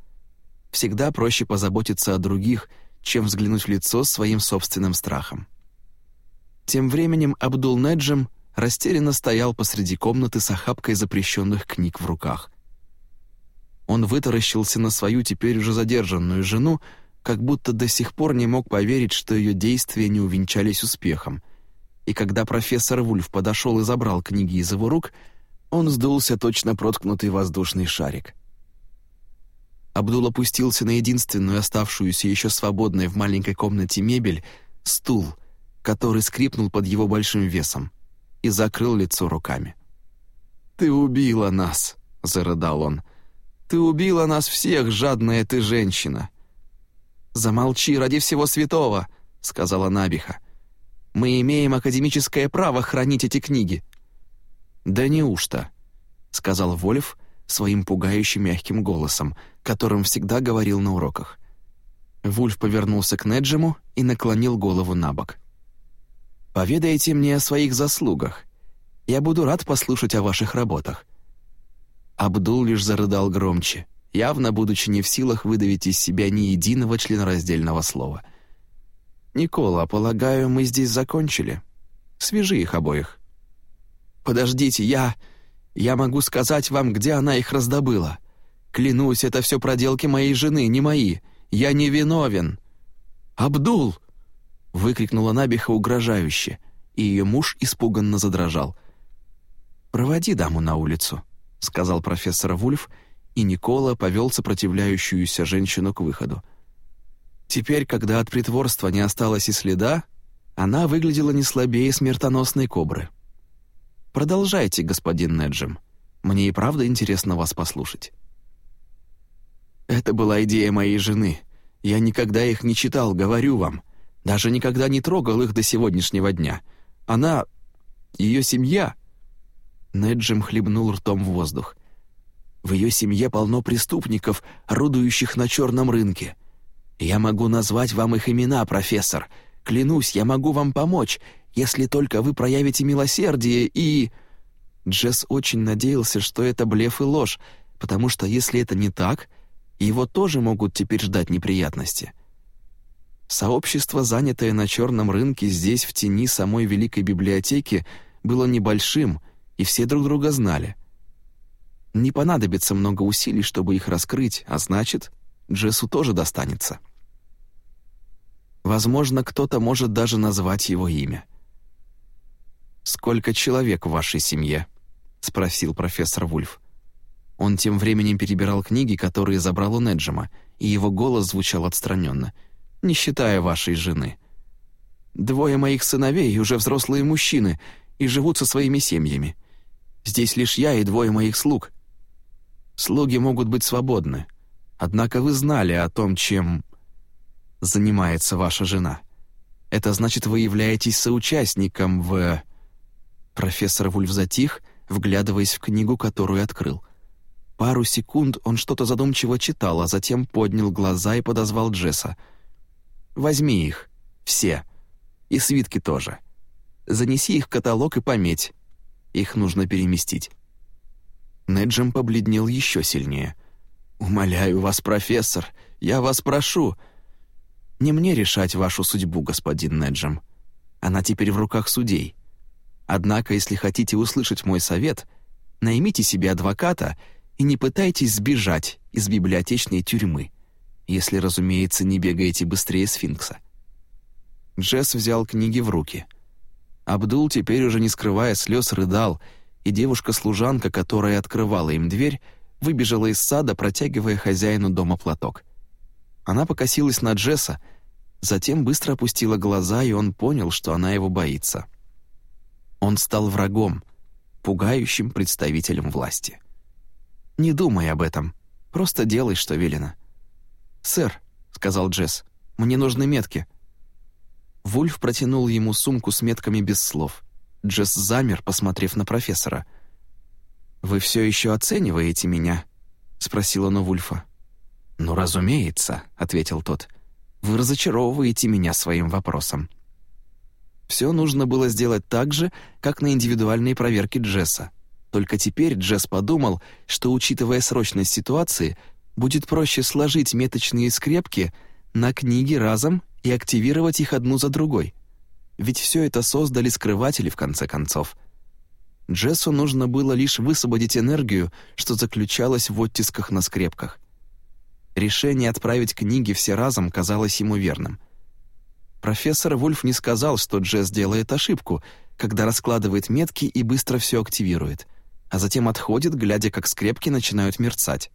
Всегда проще позаботиться о других, чем взглянуть в лицо своим собственным страхом. Тем временем Абдул-Неджем растерянно стоял посреди комнаты с охапкой запрещенных книг в руках. Он вытаращился на свою теперь уже задержанную жену, как будто до сих пор не мог поверить, что ее действия не увенчались успехом. И когда профессор Вульф подошел и забрал книги из его рук, он сдулся точно проткнутый воздушный шарик. Абдул опустился на единственную оставшуюся еще свободной в маленькой комнате мебель — стул, который скрипнул под его большим весом, и закрыл лицо руками. «Ты убила нас!» — зарыдал он. «Ты убила нас всех, жадная ты женщина!» «Замолчи ради всего святого», — сказала Набиха. «Мы имеем академическое право хранить эти книги». «Да неужто?» — сказал Вольф своим пугающим мягким голосом, которым всегда говорил на уроках. Вульф повернулся к Неджему и наклонил голову на бок. «Поведайте мне о своих заслугах. Я буду рад послушать о ваших работах». Абдул лишь зарыдал громче — явно будучи не в силах выдавить из себя ни единого членораздельного слова. «Никола, полагаю, мы здесь закончили. Свяжи их обоих». «Подождите, я... я могу сказать вам, где она их раздобыла. Клянусь, это все проделки моей жены, не мои. Я не виновен». «Абдул!» — выкрикнула Набиха угрожающе, и ее муж испуганно задрожал. «Проводи даму на улицу», — сказал профессор Вульф, — и Никола повел сопротивляющуюся женщину к выходу. Теперь, когда от притворства не осталось и следа, она выглядела не слабее смертоносной кобры. «Продолжайте, господин Неджем. Мне и правда интересно вас послушать». «Это была идея моей жены. Я никогда их не читал, говорю вам. Даже никогда не трогал их до сегодняшнего дня. Она... ее семья...» Неджем хлебнул ртом в воздух. В ее семье полно преступников, орудующих на черном рынке. Я могу назвать вам их имена, профессор. Клянусь, я могу вам помочь, если только вы проявите милосердие и...» Джесс очень надеялся, что это блеф и ложь, потому что если это не так, его тоже могут теперь ждать неприятности. Сообщество, занятое на черном рынке здесь, в тени самой Великой Библиотеки, было небольшим, и все друг друга знали — не понадобится много усилий, чтобы их раскрыть, а значит, Джессу тоже достанется. Возможно, кто-то может даже назвать его имя. «Сколько человек в вашей семье?» — спросил профессор Вульф. Он тем временем перебирал книги, которые забрал у Неджима, и его голос звучал отстраненно. «Не считая вашей жены. Двое моих сыновей уже взрослые мужчины и живут со своими семьями. Здесь лишь я и двое моих слуг. Слуги могут быть свободны. Однако вы знали о том, чем занимается ваша жена. Это значит, вы являетесь соучастником в...» Профессор Вульф затих, вглядываясь в книгу, которую открыл. Пару секунд он что-то задумчиво читал, а затем поднял глаза и подозвал Джесса. «Возьми их. Все. И свитки тоже. Занеси их в каталог и пометь. Их нужно переместить». Неджем побледнел еще сильнее. «Умоляю вас, профессор, я вас прошу. Не мне решать вашу судьбу, господин Неджем. Она теперь в руках судей. Однако, если хотите услышать мой совет, наймите себе адвоката и не пытайтесь сбежать из библиотечной тюрьмы, если, разумеется, не бегаете быстрее сфинкса». Джесс взял книги в руки. Абдул, теперь уже не скрывая слез, рыдал, и девушка-служанка, которая открывала им дверь, выбежала из сада, протягивая хозяину дома платок. Она покосилась на Джесса, затем быстро опустила глаза, и он понял, что она его боится. Он стал врагом, пугающим представителем власти. «Не думай об этом. Просто делай, что велено». «Сэр», — сказал Джесс, — «мне нужны метки». Вульф протянул ему сумку с метками без слов. Джесс замер, посмотрев на профессора. «Вы все еще оцениваете меня?» — спросил он у Вульфа. «Ну, разумеется», — ответил тот. «Вы разочаровываете меня своим вопросом». Все нужно было сделать так же, как на индивидуальной проверке Джесса. Только теперь Джесс подумал, что, учитывая срочность ситуации, будет проще сложить меточные скрепки на книги разом и активировать их одну за другой. Ведь все это создали скрыватели, в конце концов. Джессу нужно было лишь высвободить энергию, что заключалось в оттисках на скрепках. Решение отправить книги все разом казалось ему верным. Профессор Вульф не сказал, что Джесс делает ошибку, когда раскладывает метки и быстро все активирует, а затем отходит, глядя, как скрепки начинают мерцать.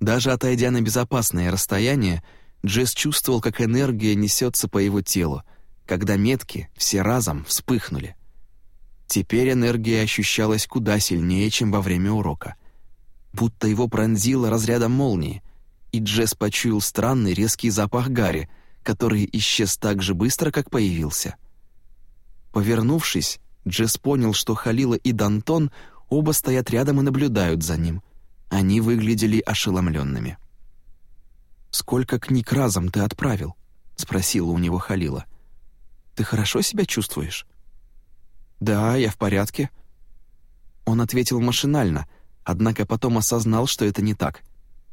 Даже отойдя на безопасное расстояние, Джесс чувствовал, как энергия несется по его телу, когда метки все разом вспыхнули. Теперь энергия ощущалась куда сильнее, чем во время урока. Будто его пронзило разрядом молнии, и Джесс почуял странный резкий запах гари, который исчез так же быстро, как появился. Повернувшись, Джесс понял, что Халила и Дантон оба стоят рядом и наблюдают за ним. Они выглядели ошеломленными. «Сколько книг разом ты отправил?» — спросила у него Халила. «Ты хорошо себя чувствуешь?» «Да, я в порядке». Он ответил машинально, однако потом осознал, что это не так.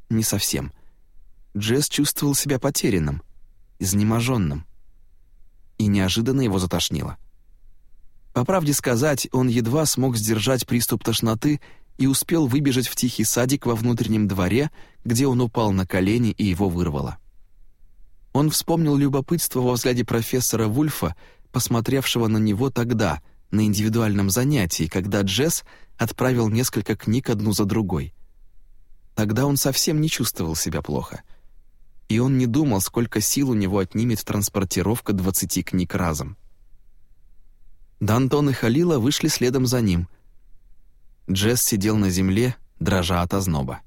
Не совсем. Джесс чувствовал себя потерянным, изнеможенным. И неожиданно его затошнило. По правде сказать, он едва смог сдержать приступ тошноты и успел выбежать в тихий садик во внутреннем дворе, где он упал на колени и его вырвало. Он вспомнил любопытство во взгляде профессора Вульфа, посмотревшего на него тогда, на индивидуальном занятии, когда Джесс отправил несколько книг одну за другой. Тогда он совсем не чувствовал себя плохо. И он не думал, сколько сил у него отнимет транспортировка двадцати книг разом. Дантон и Халила вышли следом за ним. Джесс сидел на земле, дрожа от озноба.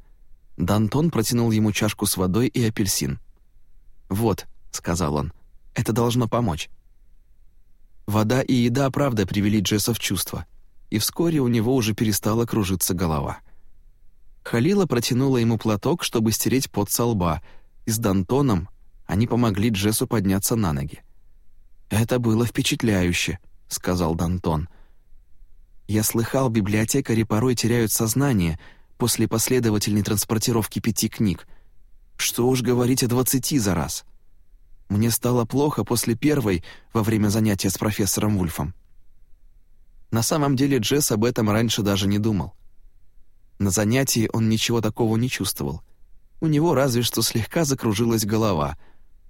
Дантон протянул ему чашку с водой и апельсин. «Вот», — сказал он, — «это должно помочь». Вода и еда, правда, привели Джесса в чувство, и вскоре у него уже перестала кружиться голова. Халила протянула ему платок, чтобы стереть пот со лба, и с Дантоном они помогли Джессу подняться на ноги. Это было впечатляюще —— сказал Дантон. «Я слыхал, библиотекари порой теряют сознание после последовательной транспортировки пяти книг. Что уж говорить о двадцати за раз. Мне стало плохо после первой во время занятия с профессором Вульфом. На самом деле Джесс об этом раньше даже не думал. На занятии он ничего такого не чувствовал. У него разве что слегка закружилась голова,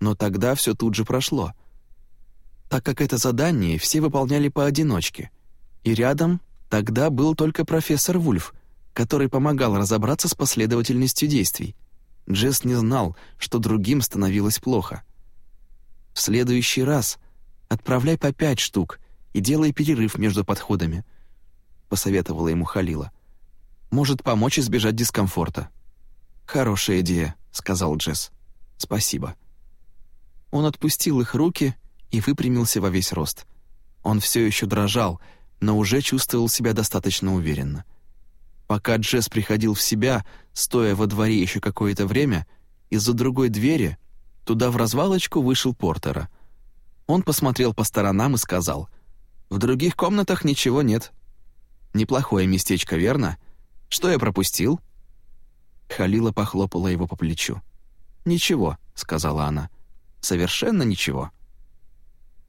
но тогда все тут же прошло — так как это задание все выполняли поодиночке, И рядом тогда был только профессор Вульф, который помогал разобраться с последовательностью действий. Джесс не знал, что другим становилось плохо. «В следующий раз отправляй по пять штук и делай перерыв между подходами», — посоветовала ему Халила. «Может помочь избежать дискомфорта». «Хорошая идея», — сказал Джесс. «Спасибо». Он отпустил их руки и выпрямился во весь рост. Он все еще дрожал, но уже чувствовал себя достаточно уверенно. Пока Джесс приходил в себя, стоя во дворе еще какое-то время, из-за другой двери туда в развалочку вышел Портера. Он посмотрел по сторонам и сказал, «В других комнатах ничего нет». «Неплохое местечко, верно? Что я пропустил?» Халила похлопала его по плечу. «Ничего», — сказала она, — «совершенно ничего».